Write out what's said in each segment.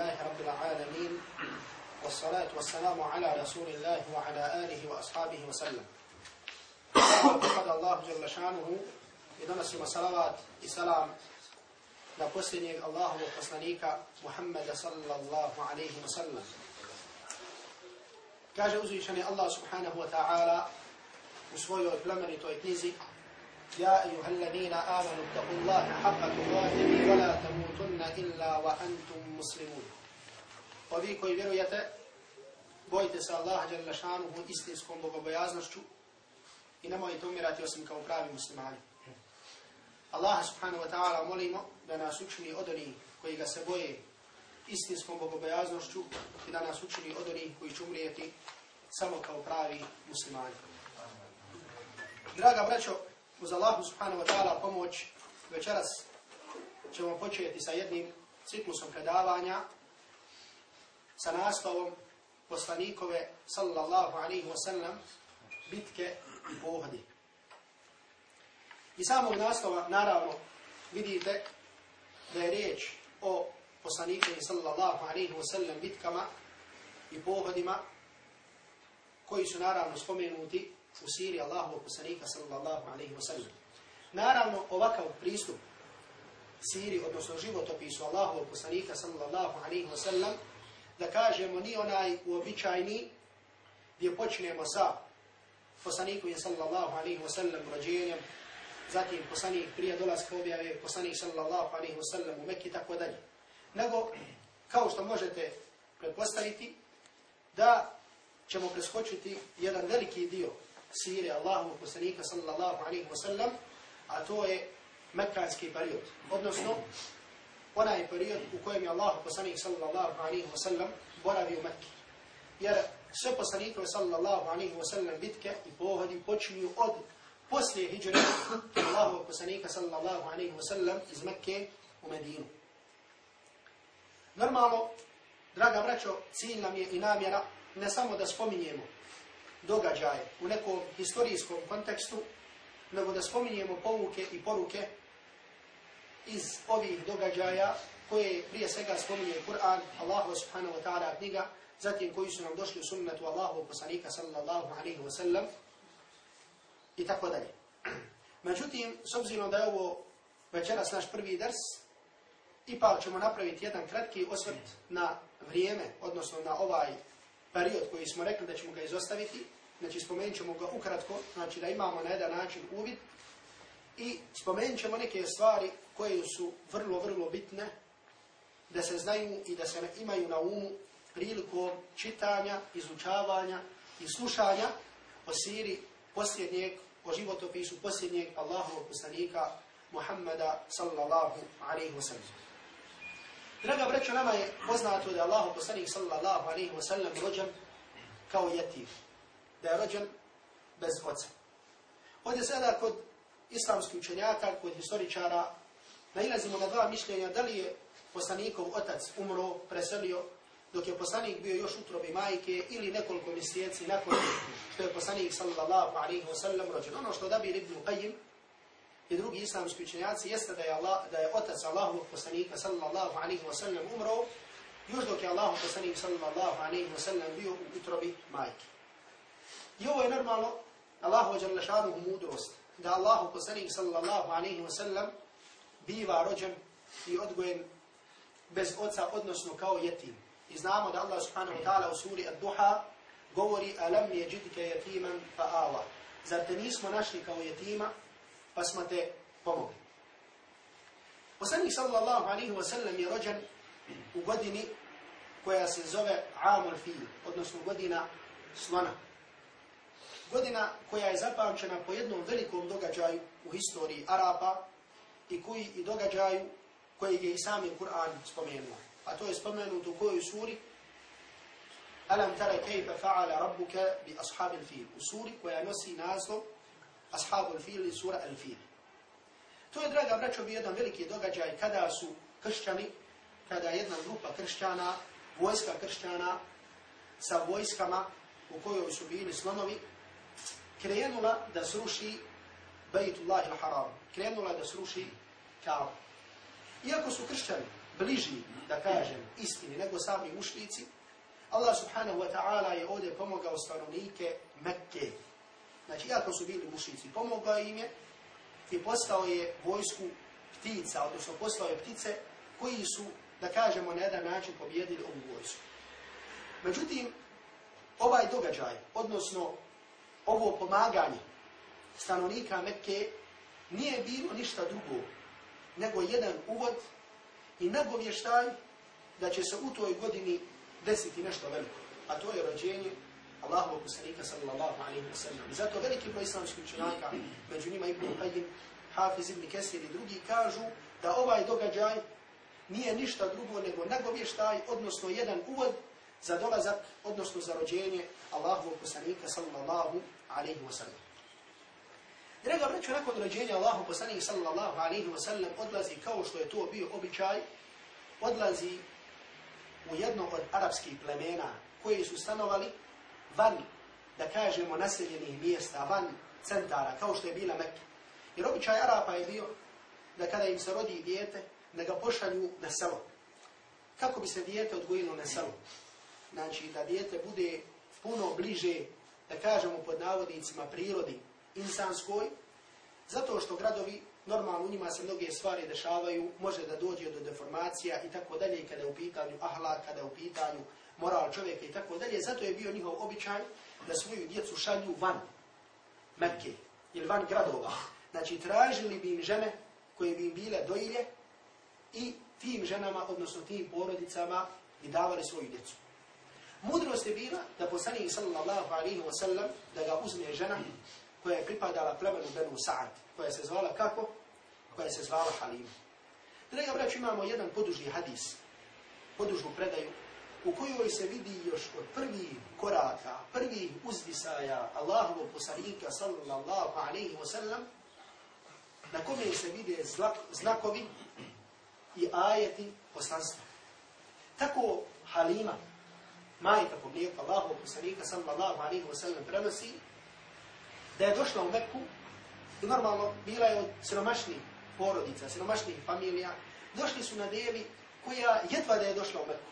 لله رب العالمين والصلاة والسلام على رسول الله وعلى آله وأصحابه وسلم. وقد الله جل شأنه إذا نسيم صلوات السلام لقسني الله وقسنيك محمد صلى الله عليه وسلم. كاجوزي شني الله سبحانه وتعالى وسوي البلمري تويتنيزي يا أيها الذين آمنوا اتقوا الله حق تقاته ولا تموتن إلا وأنتم مسلمون وفي koji vjerujete bojite se Allaha dželle šanuhu istinskom bogobojaznošću i nemojte umirati osim kao pravi muslimani. Allah subhanahu wa ta'ala molimo da nas učini od onih koji ga se boje istinskom bogobojaznošću i da nas učini od onih koji će umrijeti samo kao pravi muslimani. Draga braćo, uz Allahu subhanahu wa ta'ala pomoć večeras ćemo početi sa jednim ciklusom predavanja sa naslovom poslanikove sallallahu alaihi wa sallam bitke i pohodi. I samog naslova, naravno, vidite da je riječ o poslanikove sallallahu alaihi wa sallam bitkama i pohodima koji su naravno spomenuti u siri Allahu poslanika sallallahu alaihi wa sallam. Naravno, ovakav pristup siri, odnosno životopisu Allahu poslanika sallallahu alaihi wa sallam, da kažemo ni onaj uobičajni gdje počnemo sa poslanikom sallallahu alaihi wa sallam rođenjem, zatim poslanik prije dolaska objave, poslanik sallallahu alaihi wa sallam u Mekki, tako dalje. Nego, kao što možete pretpostaviti, da ćemo preskočiti jedan veliki dio sire Allahovog poslanika sallallahu alaihi wa sallam, a to je mekanski period. Odnosno, onaj period u kojem je Allah poslanik sallallahu alaihi wa sallam boravi u Mekke. Jer sve poslanikove sallallahu alaihi wa sallam bitke i pohodi počinju od poslije hijđre Allahu poslanika sallallahu alaihi wa sallam iz Mekke u Medinu. Normalno, draga braćo, cilj nam je i namjera ne samo da spominjemo događaje u nekom historijskom kontekstu, nego da spominjemo povuke i poruke iz ovih događaja koje prije svega spominje Kur'an, Allahu subhanahu wa ta'ala knjiga, zatim koji su nam došli u sunnetu Allahu poslanika sallallahu alaihi wa sallam i tako dalje. Međutim, s obzirom da je ovo večeras naš prvi ders, ipak ćemo napraviti jedan kratki osvrt na vrijeme, odnosno na ovaj period koji smo rekli da ćemo ga izostaviti, znači spomenut ćemo ga ukratko, znači da imamo na jedan način uvid i spomenut ćemo neke stvari koje su vrlo, vrlo bitne da se znaju i da se imaju na umu prilikom čitanja, izučavanja i slušanja o siri posljednjeg, o životopisu posljednjeg Allahovog poslanika Muhammada sallallahu alaihi wa sallam. Draga braćo, nama je poznato da je Allah poslanik sallallahu alaihi wa sallam rođen kao jetiv. Da je rođen bez oca. Ovdje sada kod islamskih učenjaka, kod historičara, nailazimo na dva mišljenja da li je poslanikov otac umro, preselio, dok je poslanik bio još utrobi majke ili nekoliko mjeseci nakon što je poslanik sallallahu alaihi wa sallam rođen. Ono što bi ibn Qayyim i drugi islamski učenjaci jeste da je, Allah, da je otac Allahovog poslanika sallallahu alaihi wa sallam umro, još dok je Allahov poslanik sallallahu alaihi wa sallam bio u utrobi majke. I ovo je normalno Allahov džalašanu mudrost, da Allahov poslanik sallallahu alaihi wa sallam biva rođen i odgojen bez oca, odnosno kao jetim. I znamo da Allah subhanahu wa ta'ala u suri Ad-Duha govori alam je jidike jetiman fa awa. Zar te nismo našli kao jetima, pa smo te pomogli. Poslanik sallallahu alaihi wa sallam je rođen u godini koja se zove Amul Fil, odnosno godina slona. Godina koja je zapamćena po jednom velikom događaju u historiji Araba i koji i događaju koji je i sami Kur'an spomenuo. A to je spomenuto u kojoj suri Alam tara kejfa fa'ala rabbuka bi ashabil fil. U suri koja nosi naslov Ashabul Fil i sura El Fil. To je, draga braćo, bio jedan veliki događaj kada su kršćani, kada jedna grupa kršćana, vojska kršćana sa vojskama u kojoj su bili slonovi, krenula da sruši Bejtullah il-Haram. Krenula da sruši Kaabu. Iako su kršćani bliži, da kažem, istini nego sami mušlici, Allah subhanahu wa ta'ala je ovdje pomogao stanovnike Mekke. Znači, iako su bili mušnici, pomogao im je i postao je vojsku ptica, odnosno poslao je ptice koji su, da kažemo, na jedan način pobjedili ovu vojsku. Međutim, ovaj događaj, odnosno ovo pomaganje stanovnika Mekke, nije bilo ništa drugo nego jedan uvod i nagovještaj da će se u toj godini desiti nešto veliko. A to je rođenje Allahovog poslanika sallallahu alaihi wa sallam. I zato veliki broj islamskih učenjaka, među njima Ibn Qayyim, Hafiz ibn Kesir i drugi, kažu da ovaj događaj nije ništa drugo nego nagovještaj, odnosno jedan uvod za dolazak, odnosno za rođenje Allahovog poslanika sallallahu alaihi wa sallam. Draga braću, nakon rođenja Allahu poslanika sallallahu alaihi wa sallam odlazi kao što je to bio običaj, odlazi u jedno od arapskih plemena koji su stanovali van, da kažemo, naseljenih mjesta, van centara, kao što je bila Mekke. Jer običaj Arapa je bio da kada im se rodi dijete, da ga pošalju na selo. Kako bi se dijete odgojilo na selo? Znači, da dijete bude puno bliže, da kažemo pod navodnicima, prirodi insanskoj, zato što gradovi, normalno u njima se mnoge stvari dešavaju, može da dođe do deformacija i tako dalje, kada je u pitanju ahla, kada je u pitanju moral čovjeka i tako dalje, zato je bio njihov običaj da svoju djecu šalju van Mekke ili van gradova. Znači, tražili bi im žene koje bi im bile dojilje i tim ženama, odnosno tim porodicama, bi davali svoju djecu. Mudrost je bila da poslanik sallallahu alaihi wa sallam da ga uzme žena koja je pripadala plemenu Benu Sa'ad, koja se zvala kako? Koja se zvala Halima. Draga braću, imamo jedan podužni hadis, podužnu predaju, u kojoj se vidi još od prvih koraka, prvih uzdisaja Allahovog poslanika sallallahu alaihi wa sallam, na kome se vide znakovi i ajeti poslanstva. Tako Halima, majka poblijeka Allahovog poslanika sallallahu alaihi wa sallam prenosi da je došla u Mekku i normalno bila je od siromašnih porodica, siromašnih familija, došli su na devi koja jedva da je došla u Mekku.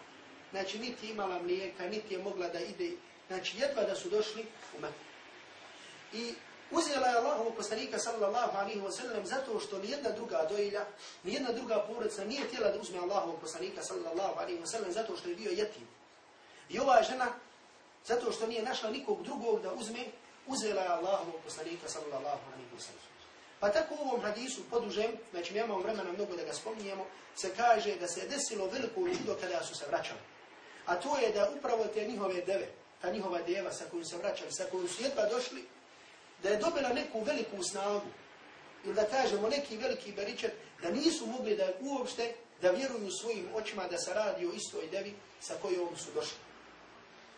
Znači, niti imala mlijeka, niti je mogla da ide, znači, jedva da su došli u Meku. I uzela je Allahovu poslanika sallallahu alaihi wa sallam zato što nijedna druga dojilja, nijedna druga porodca nije htjela da uzme Allahovu poslanika sallallahu alaihi wa sallam zato što je bio jetim. I ova žena, zato što nije našla nikog drugog da uzme, uzela je Allahovog poslanika sallallahu alaihi wa sallam. Pa tako u ovom hadisu podužem, znači mi imamo vremena mnogo da ga spominjemo, se kaže da se desilo veliko čudo kada su se vraćali. A to je da upravo te njihove deve, ta njihova deva sa kojom se vraćali, sa kojom su jedva došli, da je dobila neku veliku snagu, ili da kažemo neki veliki beričet, da nisu mogli da uopšte da vjeruju svojim očima da se radi o istoj devi sa kojom su došli.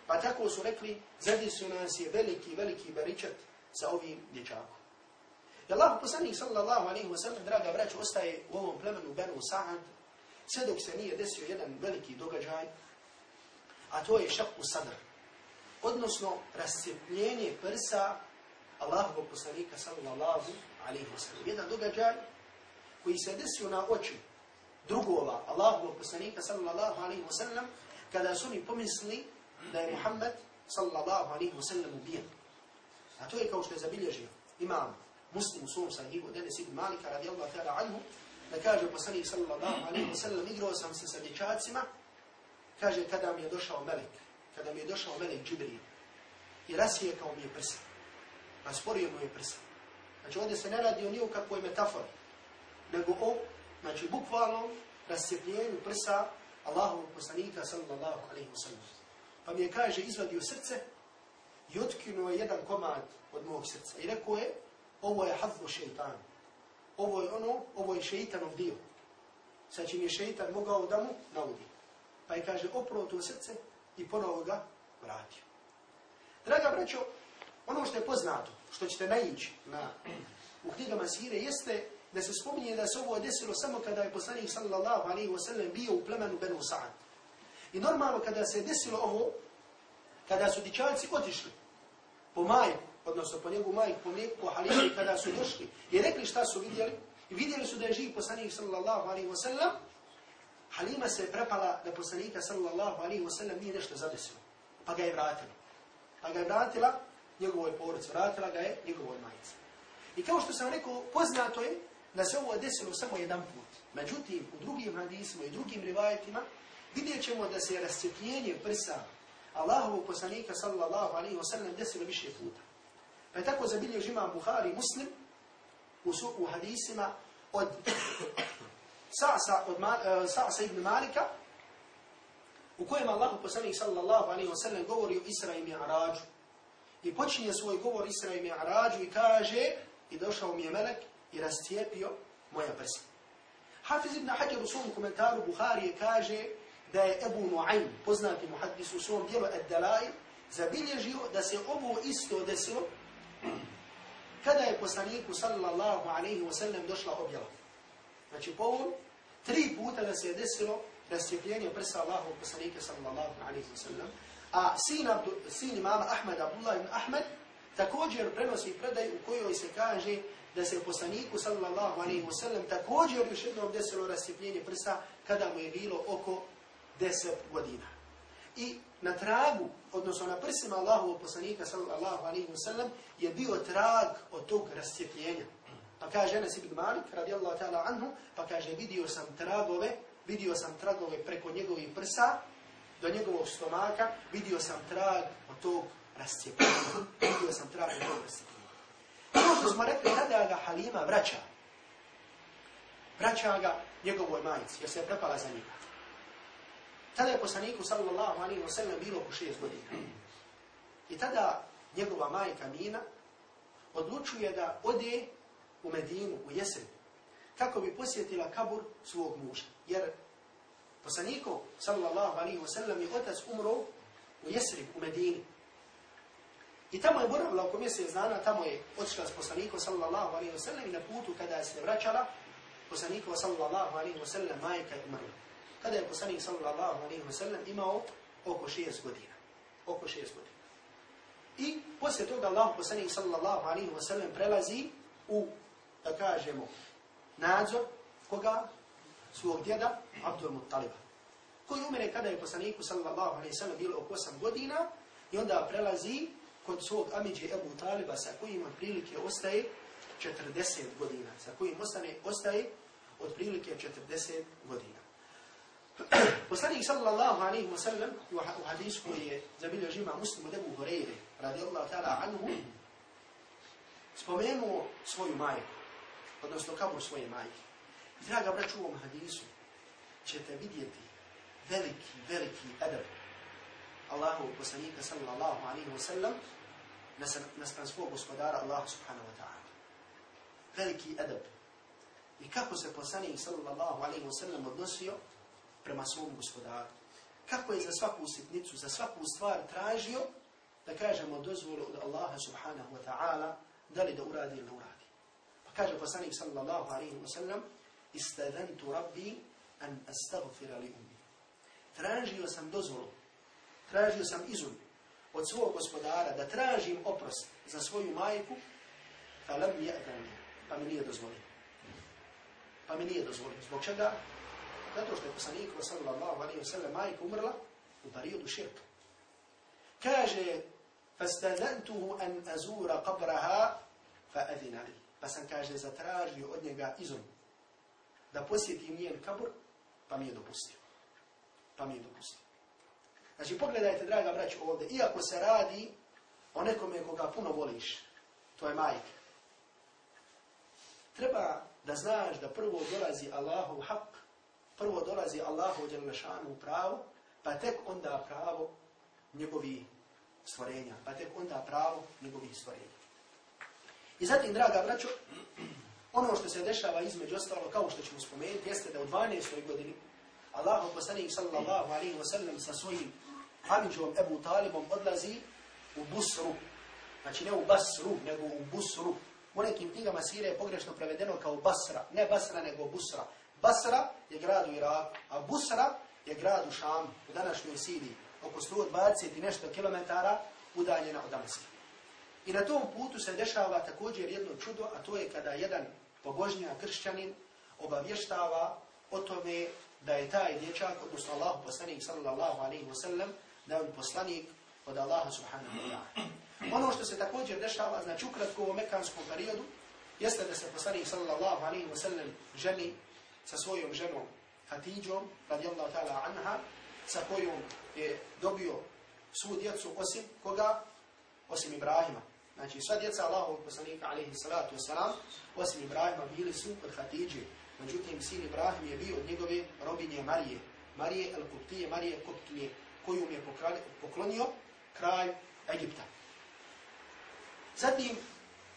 Pa tako su rekli, zadesio nas je veliki, veliki beričet sa ovim dječakom. I Allah poslanik sallallahu alaihi wa sallam, draga braću, ostaje u ovom plemenu Benu Sa'ad, sve dok se nije desio jedan veliki događaj, a to je šaku sadr. Odnosno, rascijepljenje prsa Allahovog poslanika sallallahu alaihi wa sallam. Jedan događaj koji se desio na oči drugova Allahovog poslanika sallallahu alaihi wa sallam, kada su oni pomisli da je Muhammed sallallahu alaihi wa sallam ubijen. A to je kao što je zabilježio imam muslim u svom sahihu, Denis ibn Malika radijallahu ta'ala anhu, da kaže poslanik sallallahu alaihi wa sallam, igrao sam se sa dječacima, kaže kada mi je došao melek, kada mi je došao melek Džibril, i rasijekao mi je prsa, rasporio mu je prsa. Znači ovdje se ne radi o niju kakvoj metafori, nego o, znači bukvalno, rascijepljenju prsa Allahovog poslanika sallallahu alaihi wa sallam. Pa mi je, kaže, izvadio srce i otkinuo jedan komad od mog srca. I rekao je, ovo je hadvu šeitan. Ovo je ono, ovo je šeitanov dio. Sad čim je šeitan mogao da mu naudi. Pa je kaže, oprao to srce i ponovo ga vratio. Draga braćo, ono što je poznato, što ćete naići na, u knjigama Sire, jeste da se spominje da se ovo desilo samo kada je poslanik sallallahu alaihi wasallam bio u plemenu Benu Sa'ad. I normalno kada se desilo ovo, kada su dičalci otišli po majku, odnosno po njegu majku, po mlijeku, po halifi, kada su došli i rekli šta su vidjeli, i vidjeli su da je živ poslanik sallallahu alaihi wasallam, Halima se je prepala da poslanika sallallahu alaihi wa sallam nije nešto zadesilo. Pa ga je vratila. Pa ga je vratila njegovoj porodici. Vratila ga je njegovoj majici. I kao što sam rekao, poznato je da se ovo desilo samo jedan put. Međutim, u drugim hadisima i drugim rivajetima vidjet ćemo da se rascijepljenje prsa Allahovog poslanika sallallahu alaihi wa sallam desilo više puta. Pa je tako zabiljež imam Buhari muslim u, su, u hadisima od Sa'sa, od uh, Sa'sa ibn Malika u kojem Allah poslanik sallallahu alaihi wa sallam govori o Isra i Mi'arađu. I počinje svoj govor Isra i Mi'arađu i kaže i došao mi je melek i rascijepio moja prsa. Hafiz ibn Hajar u svom komentaru Buharije kaže da je Ebu Nu'aym, poznati muhaddis u svom dijelu Ad-Dalaj, zabilježio da se ovo isto desilo kada je poslaniku sallallahu alaihi wa sallam došla objava. Znači po ovom, tri puta da se je desilo rascijepljenje prsa Allahovog poslanika sallallahu alaihi wa sallam, a sin, Abdu, sin imama Ahmed, Abdullah ibn Ahmed, također prenosi predaj u kojoj se kaže da se poslaniku sallallahu alaihi wa sallam također još jednom desilo rascijepljenje prsa kada mu je bilo oko 10 godina. I na tragu, odnosno na prsima Allahovog poslanika sallallahu alaihi wa sallam je bio trag od tog rascijepljenja. Pa kaže Enes ibn Malik radijallahu ta'ala anhu, pa kaže vidio sam tragove, vidio sam tragove preko njegovih prsa do njegovog stomaka, vidio sam trag od tog rascijepljenja. Vidio sam trag od tog rascijepljenja. Ono što smo rekli, tada ga Halima vraća, vraća ga njegovoj majici, jer se je prepala za njega. Tada je poslaniku sallallahu alaihi wa sallam bilo oko šest godina. I tada njegova majka Mina odlučuje da ode u Medinu, u jesen, kako bi posjetila kabur svog muža. Jer poslaniku sallallahu alaihi wa sallam je otac umro u Jesrib, u Medini. I tamo je boravila oko mjesec dana, tamo je otišla s poslanikom sallallahu alaihi wa sallam i na putu kada je se vraćala, poslaniku sallallahu alaihi wa sallam majka je umrla kada je poslanik sallallahu alaihi wa sallam imao oko šest godina. Oko šest godina. I poslije toga Allah poslanik sallallahu alaihi wa sallam prelazi u, da kažemo, nadzor koga? Svog djeda, Abdul Muttaliba. Koji umire kada je poslaniku sallallahu alaihi sallam bilo oko 8 godina i onda prelazi kod svog amiđe Ebu Taliba sa kojim prilike ostaje 40 godina. Sa kojim ostane, ostaje od prilike 40 godina. Poslanik sallallahu alaihi wa sallam u hadisu koji je zabilio žima muslimu debu Horeire radijallahu ta'ala anhu spomenuo svoju majku, odnosno kabur svoje majke. Draga braću u ovom hadisu ćete vidjeti veliki, veliki edab Allahu poslanika sallallahu alaihi wa sallam nastan svog gospodara Allahu subhanahu wa ta'ala. Veliki edab. I kako se poslanik sallallahu alaihi wa sallam odnosio prema svom gospodaru. Kako je za svaku sitnicu, za svaku stvar tražio da kažemo dozvolu od Allaha subhanahu wa ta'ala da li da uradi ili ne uradi. Kaže poslanik sallallahu alaihi wa sallam istadantu rabbi an astaghfira li ummi. Tražio sam dozvolu, tražio sam izum od svog gospodara da tražim oprost za svoju majku fa lam je'dani, pa mi nije dozvolio. Pa mi nije dozvolio. Zbog čega? Zato što je poslanik sallallahu alaihi wa sallam majka umrla u periodu širka. Kaže, فَاسْتَذَنْتُهُ أَنْ أَزُورَ قَبْرَهَا فَأَذِنَ لِي Pa sam, kaže, zatražio od njega izum da posjetim njen kabur, pa mi je dopustio. Pa mi je dopustio. Znači, pogledajte, draga braću, ovdje, iako se radi o nekome koga puno voliš, to je majka. Treba da znaš da prvo dolazi Allahu haq, prvo dolazi Allahu Đelešanu pravo, pa tek onda pravo njegovi stvorenja, pa tek onda pravo njegovih stvorenja. I zatim, draga braćo, ono što se dešava između ostalo, kao što ćemo spomenuti, jeste da u 12. godini Allahu poslanik sallallahu alaihi wa sallam sa svojim Hamidžom Ebu Talibom odlazi u Busru. Znači ne u Basru, nego u Busru. U nekim knjigama sire je pogrešno prevedeno kao Basra. Ne Basra, nego Busra. Basra je grad u Iraku, a Busra je grad u Šamu, u današnjoj Siriji, oko 120 i nešto kilometara udaljena od Damaska. I na tom putu se dešava također jedno čudo, a to je kada jedan pobožnija kršćanin obavještava o tome da je taj dječak, odnosno Allah poslanik sallallahu alaihi wa sallam, da je on poslanik od Allaha subhanahu wa ta'ala. Ono što se također dešava, znači ukratko u mekanskom periodu, jeste da se poslanik sallallahu alaihi wa sallam ženi sa svojom ženom Hatidžom, radijallahu ta'ala anha, sa kojom je dobio svu djecu osim koga? Osim Ibrahima. Znači sva djeca Allahovog poslanika alaihi salatu wasalam, osim Ibrahima bili su od Hatidže. Međutim, sin Ibrahim je bio od njegove robinje Marije. Marije el-Kuptije, Marije Koptije, koju mu je poklonio kralj Egipta. Zatim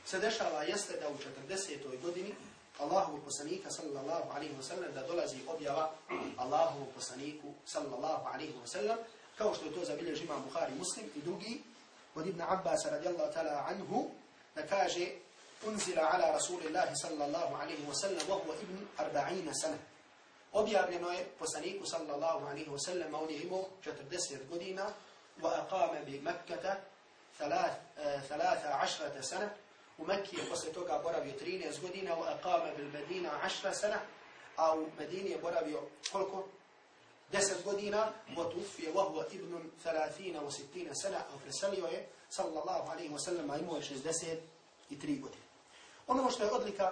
se dešava jeste da u 40. godini Allahovog poslanika sallallahu alaihi wasallam da dolazi objava Allahovog poslaniku sallallahu alaihi wasallam kao što je to zabilježi imam Buhari muslim i drugi od Ibn Abbas radijallahu ta'ala anhu da kaže unzila ala rasulillahi sallallahu alaihi wa sallam wa huwa ibn arba'ina sana objavljeno je poslaniku sallallahu alaihi wa sallam on je imao 40 godina wa aqama bi Mekkata 13 sana u Mekki je posle toga boravio 13 godina, u Aqama bil Medina 10 sana, a u Medini je boravio koliko? 10 godina, u je vahva ibnun 30 u 60 sana, a preselio je, sallallahu alaihi wa sallam, a imao je 63 godine. Ono što je odlika,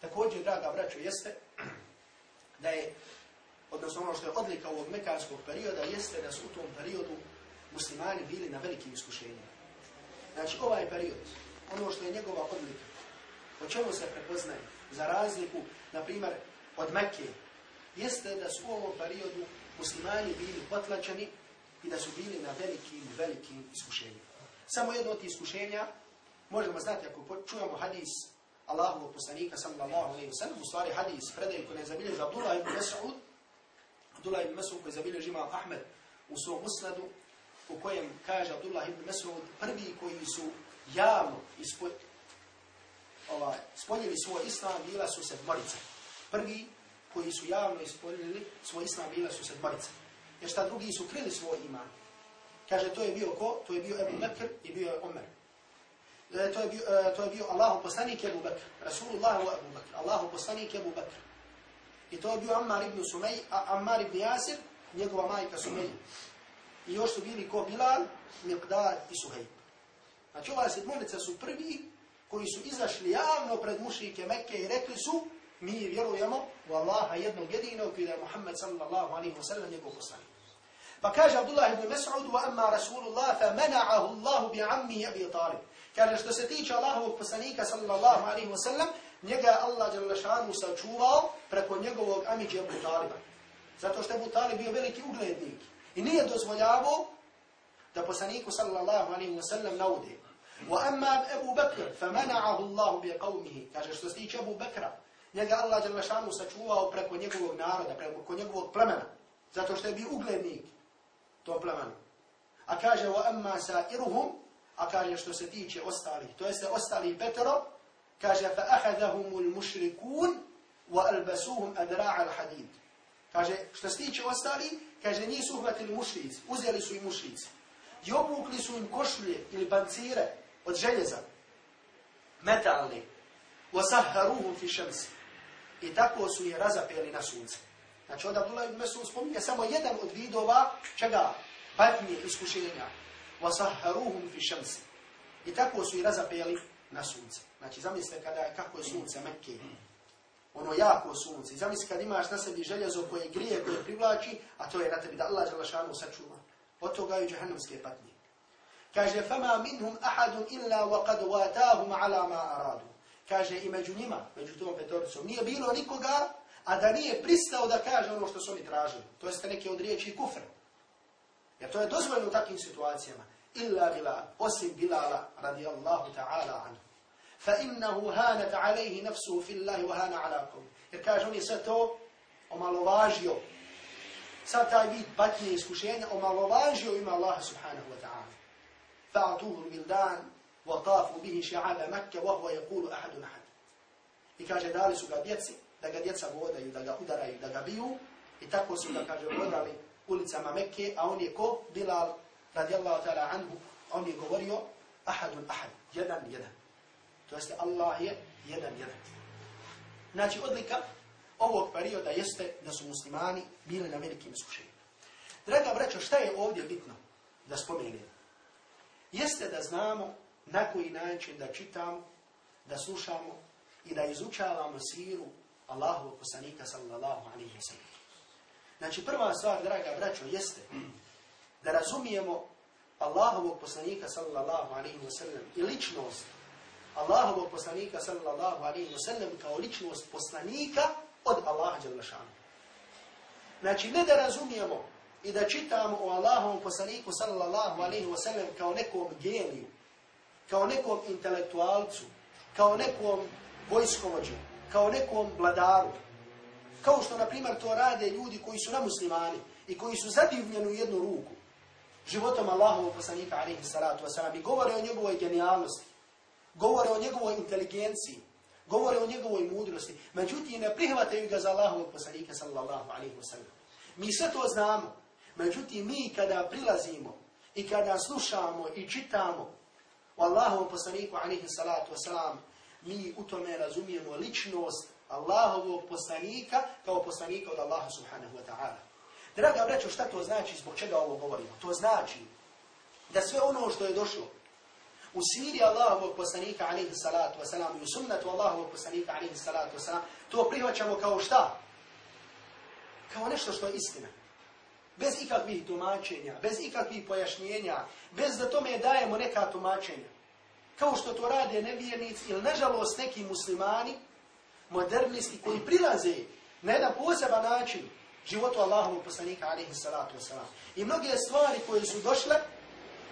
također, draga braćo, jeste da je, odnosno ono što je odlika ovog mekanskog perioda, jeste da su u tom periodu muslimani bili na velikim iskušenjima. Znači, ovaj period, ono što je njegova odlika. Po čemu se prepoznaje? Za razliku, na primjer, od Mekke, jeste da su u ovom periodu muslimani bili potlačeni i da su bili na velikim, velikim iskušenjima. Samo jedno od iskušenja, možemo znati, ako čujemo hadis Allahovog poslanika, sallallahu alaihi wa sallam, u stvari hadis, predaj koji je zabilježi Abdullah ibn Mas'ud, Abdullah ibn Mas'ud koji je zabilježi imam Ahmed u svom musnadu, u kojem kaže Abdullah ibn Mas'ud, prvi koji su javno ispoj, ovaj, spoljili svoj islam bila su sedmorica. Prvi koji su javno ispoljili svoj islam bila su sedmorica. Jer šta drugi su krili svoj iman. Kaže, to je bio ko? To je bio Ebu Bekr i bio je Omer. E, to, je bio, e, to je bio Allahu poslanik Ebu Bekr. Rasulullah u Ebu Bekr. Allahu poslanik Ebu Bekr. I to je bio Ammar ibn Sumej, a Ammar ibn Jasir, njegova majka Sumej. I još su bili ko Bilal, Miqdad i Suhejb. Znači ova sedmorica su prvi koji su izašli javno pred mušike Mekke i rekli su mi vjerujemo u Allaha jednog jedinog i da je Muhammed sallallahu alaihi wa sallam njegov poslanik. Pa kaže Abdullah ibn Mas'ud wa amma Rasulullah fa mana'ahu Allah bi ammi Abi Talib. Kaže što se tiče Allahovog poslanika sallallahu alaihi wa sallam njega Allah dželle šanu sačuvao preko njegovog amidža Abu Taliba. Zato što Abu Talib bio veliki uglednik i nije dozvoljavao da poslaniku sallallahu alaihi wa sallam naude. واما ابو بكر فمنعه الله بقومه kaže što se tiče Abu Bekra njega Allah Đalešanu sačuvao preko njegovog naroda, preko njegovog plemena, zato što je bio uglednik tom plemenu. A kaže, o emma sa iruhum, a kaže što se tiče ostalih, to jeste ostali petero, kaže, fa ahadahumul mušrikun, wa albasuhum adra'a al-hadid. Kaže, što se tiče ostali, kaže, nisu uhvatili mušrici, uzeli su i mušrici. I obukli su im košulje ili pancire od željeza, metalne, wa saharuhum fi šemsi. I tako su je razapeli na sunce. Znači, od Abdullah ibn Mesud spominje samo jedan od vidova, čega? Patnje, iskušenja. وَسَهَّرُوهُمْ فِي شَمْسِ I tako su je razapeli na sunce. Znači, zamislite kada, kako je sunce Mekke. Ono jako sunce. I zamislite kad imaš na sebi željezo koje grije, koje privlači, a to je na tebi da Allah žele sačuva. Od toga je džahannamske patnje. Kaže, fama minhum ahadun illa wa qad watahum ala ma aradu. kaže i među njima, među tom petoricom, nije bilo nikoga, a da nije pristao da kaže ono što su oni tražili. To jeste neke od riječi kufre. Jer to je dozvoljeno u takvim situacijama. Illa bila, osim bilala, radijallahu ta'ala anu. Fa innahu hanat alaihi nafsu fillahi wa hana alakom. Jer kaže, on je sve to omalovažio. Sad taj vid patnje iskušenja omalovažio ima Allaha subhanahu wa ta'ala. Fa atuhu bildan, وطافوا به شعاب مكة وهو يقول أحد أحد I kaže, dali su ga djeci, da ga djeca vodaju, da ga udaraju, da ga biju. I tako su ga, kaže, vodali ulicama Mekke, a on je ko? Bilal, radijallahu ta'ala anhu, on je govorio, ahadun ahad, jedan, jedan. To jeste, Allah je jedan, jedan. Znači, odlika ovog perioda jeste da su muslimani bili na velikim iskušenjima. Draga braćo, šta je ovdje bitno da spomenem? Jeste da znamo na koji način da čitamo, da slušamo i da izučavamo siru Allahu poslanika sallallahu alaihi wa sallam. Znači prva stvar, draga braćo, jeste da razumijemo Allahovog poslanika sallallahu alaihi wa sallam i ličnost Allahovog poslanika sallallahu alaihi wa sallam kao ličnost poslanika od Allaha Đalešanu. Znači ne da razumijemo i da čitamo o Allahovom poslaniku sallallahu alaihi wa sallam kao nekom geniju, kao nekom intelektualcu, kao nekom vojskovođu, kao nekom vladaru. Kao što, na primjer, to rade ljudi koji su na muslimani i koji su zadivljeni u jednu ruku životom Allahovog poslanika, alaihi salatu wasalam, i govore o njegovoj genijalnosti, govore o njegovoj inteligenciji, govore o njegovoj mudrosti, međutim ne prihvataju ga za Allahovog poslanika, sallallahu alaihi wasalam. Mi sve to znamo, međutim mi kada prilazimo i kada slušamo i čitamo U Allahovom poslaniku, alihi salatu wasalam, mi u tome razumijemo ličnost Allahovog poslanika kao poslanika od Allaha subhanahu wa ta'ala. Draga braćo, šta to znači, zbog čega ovo govorimo? To znači da sve ono što je došlo u siri Allahovog poslanika, alaihi salatu wasalam, i u sunnatu Allahovog poslanika, alaihi salatu wasalam, to prihvaćamo kao šta? Kao nešto što je istina. Bez ikakvih tumačenja, bez ikakvih pojašnjenja, bez da tome dajemo neka tumačenja kao što to rade nevjernici ili nažalost neki muslimani, modernisti koji prilaze na jedan poseban način životu Allahovog poslanika alaihi salatu wasalam. I mnoge stvari koje su došle,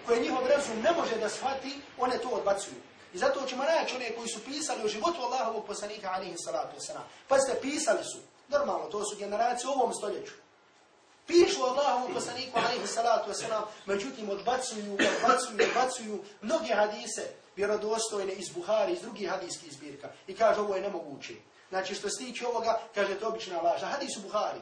koje njihov razum ne može da shvati, one to odbacuju. I zato ćemo naći one koji su pisali o životu Allahovog poslanika alaihi salatu wasalam. Pa ste pisali su, normalno, to su generacije u ovom stoljeću. Pišu Allahovu poslaniku alaihi salatu wasalam, međutim odbacuju, odbacuju, odbacuju mnoge hadise, vjerodostojne iz Buhari, iz drugih hadijskih zbirka. I kaže, ovo je nemoguće. Znači, što se tiče ovoga, kaže, to obična laža. Hadis u Buhari.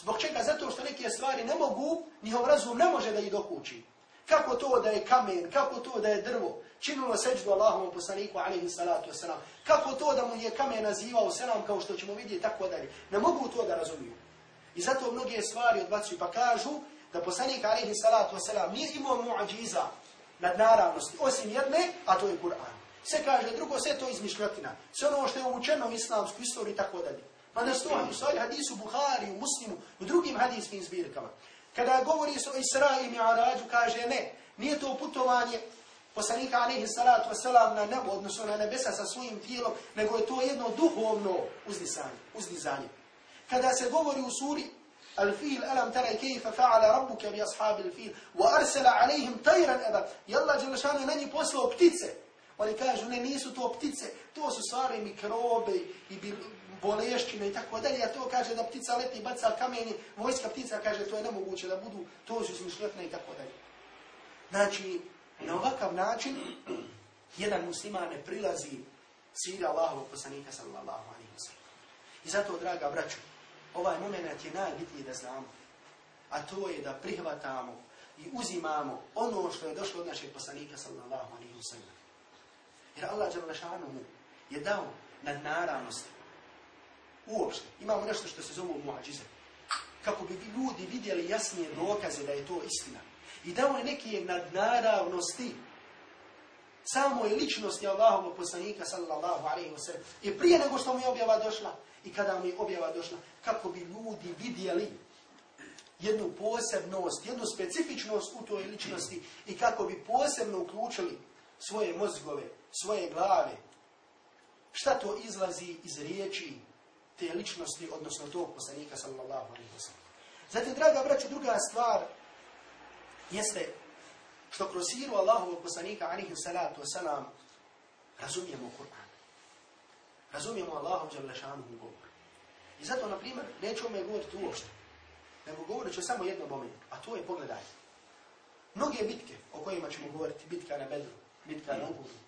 Zbog čega? Zato što neke stvari ne mogu, njihov razum ne može da ih dokući. Kako to da je kamen, kako to da je drvo, činilo seđu Allahom poslaniku, alaihi salatu wasalam. Kako to da mu je kamen nazivao selam, kao što ćemo vidjeti, tako dalje. Ne mogu to da razumiju. I zato mnoge stvari odbacuju, pa kažu da poslanik, alihi salatu wasalam, nije imao muadžiza, nadnaravnosti, osim jedne, a to je Kur'an. Sve kaže drugo, sve to izmišljotina. Sve ono što je učeno u islamsku istoriju i tako dalje. Pa ne stoji u stvari hadisu Buhari, u Muslimu, u drugim hadijskim zbirkama. Kada govori se o Isra i Mi'arađu, kaže ne, nije to putovanje poslanika alaihi salatu wasalam na nebo, odnosno na nebesa sa svojim tijelom, nego je to jedno duhovno uzdizanje. uzdizanje kada se govori u suri Al-fil, alam tara kejfa fa'ala rabbuke bi ashabi al-fil, wa arsela alaihim tajran eba, i Allah je na njih poslao ptice. Oni kažu, ne, nisu to ptice, to su stvari mikrobe i boleštine i tako dalje, a to kaže da ptica leti i baca kameni, vojska ptica kaže, to je nemoguće da budu, to su smišljetne i tako dalje. Znači, na ovakav način, jedan musliman ne prilazi sira Allahovog poslanika, sallallahu alaihi wa sallam. I zato, draga braćo, ovaj moment je najbitniji da znamo. A to je da prihvatamo i uzimamo ono što je došlo od našeg poslanika sallallahu alaihi wa sallam. Jer Allah Đalašanuhu je dao nadnaravnost. Uopšte, imamo nešto što se zove muadžize. Kako bi ljudi vidjeli jasnije dokaze da je to istina. I dao je neke nadnaravnosti samo je ličnosti Allahovog poslanika sallallahu alaihi wa sallam. I prije nego što mu je objava došla, i kada mi objava došla, kako bi ljudi vidjeli jednu posebnost, jednu specifičnost u toj ličnosti i kako bi posebno uključili svoje mozgove, svoje glave. Šta to izlazi iz riječi te ličnosti, odnosno tog poslanika, sallallahu alaihi wa sallam. Zatim, draga braću, druga stvar jeste što kroz siru Allahovog poslanika, alaihi salatu wa salam razumijemo Kur'an razumijemo Allahom Đalešanuhu govor. I zato, na primjer, neću ome govoriti uopšte, nego govorit ću samo jedno moment, a to je pogledaj. Mnoge bitke o kojima ćemo govoriti, bitka na Bedru, bitka na Uhudu,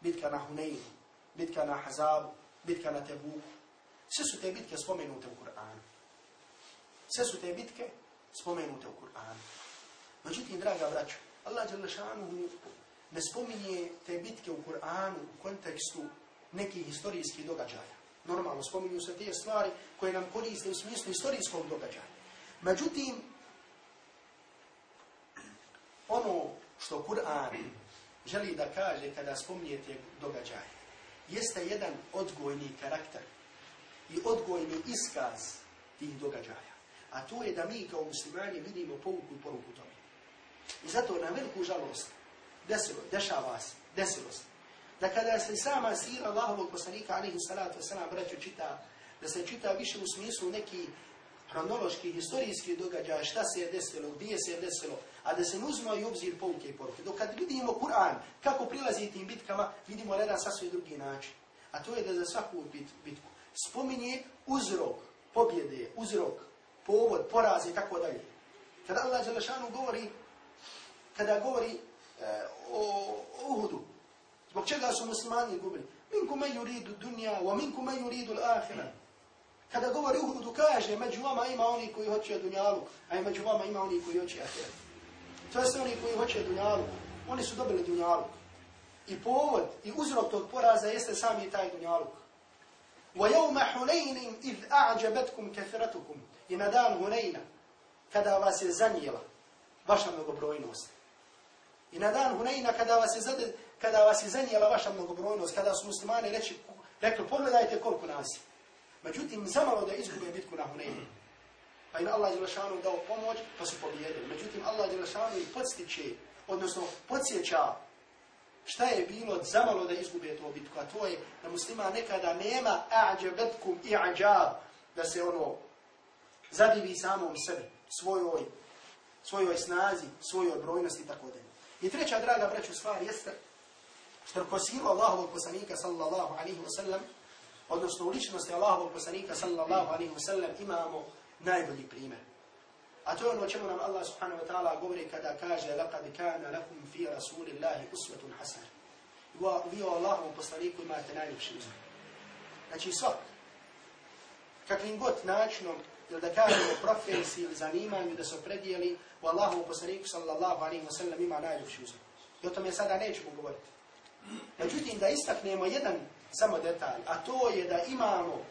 bitka na Huneinu, bitka na Hazabu, bitka na Tebuku, sve su te bitke spomenute u Kur'anu. Sve su te bitke spomenute u Kur'anu. Međutim, draga braću, Allah Đalešanuhu ne spominje te bitke u Kur'anu u kontekstu nekih historijskih događaja. Normalno, spominju se te stvari koje nam koriste u smislu historijskog događaja. Međutim, ono što Kur'an želi da kaže kada spominjete događaje, jeste jedan odgojni karakter i odgojni iskaz tih događaja. A to je da mi kao muslimani vidimo pouku i poruku tome. I zato na veliku žalost desilo, dešava se, desilo se, da kada se sama sira Allahovog poslanika, alihi salatu wasalam, braću čita, da se čita više u smislu neki hronološki, historijski događaj, šta se je desilo, gdje se je desilo, a da se uzmo i obzir pouke i poruke. Dok kad vidimo Kur'an, kako prilazi tim bitkama, vidimo na jedan drugi način. A to je da za svaku bit, bitku spominje uzrok pobjede, uzrok, povod, poraz i tako dalje. Kada Allah Đelešanu govori, kada govori e, o Uhudu, zbog čega su muslimani gubili? Minku me yuridu dunja, wa minku me yuridu l'akhira. Kada govori Uhudu, kaže, među vama ima oni koji hoće dunjalu, a i među vama ima oni koji hoće ahiret. To je oni koji hoće dunjalu. Oni su dobili dunjalu. I povod i uzrok tog poraza jeste sami taj dunjaluk. وَيَوْمَ حُنَيْنٍ إِذْ أَعْجَبَتْكُمْ كَثْرَتُكُمْ I na dan Hunayna, kada vas je zanijela vaša mnogobrojnost. I na dan Hunayna, kada vas je, zade, kada vas je zanijela vaša mnogobrojnost, kada su muslimani reči, rekli, pogledajte koliko nas je. Međutim, zamalo da izgube bitku na Hunaynu. Pa im Allah Đelešanu dao pomoć, pa su pobijedili. Međutim, Allah Đelešanu ih podstiče, odnosno podsjeća šta je bilo zamalo da izgube to bitku, a to je da muslima nekada nema a'đabetkum i'đab, da se ono zadivi samom sebi, svojoj, svojoj snazi, svojoj brojnosti i tako dalje. I treća, draga braću, stvar jeste što ko silo Allahovog poslanika sallallahu alaihi wa sallam, odnosno u ličnosti Allahovog poslanika sallallahu alaihi wa sallam imamo najbolji primjer. A to je ono čemu nam Allah subhanahu wa ta'ala govori kada kaže لَقَدْ كَانَ لَكُمْ فِي رَسُولِ اللَّهِ أُسْوَةٌ حَسَنَ Vi o Allahovom poslaniku imate najljepši uzor. Znači svak, kakvim god načinom, ili da kažemo profesiji ili zanimanju, da se opredijeli, u Allahovom poslaniku sallallahu alaihi wa sallam ima najljepši uzor. I o tome sada nećemo govoriti. Međutim, da istaknemo jedan samo detalj, a to je da imamo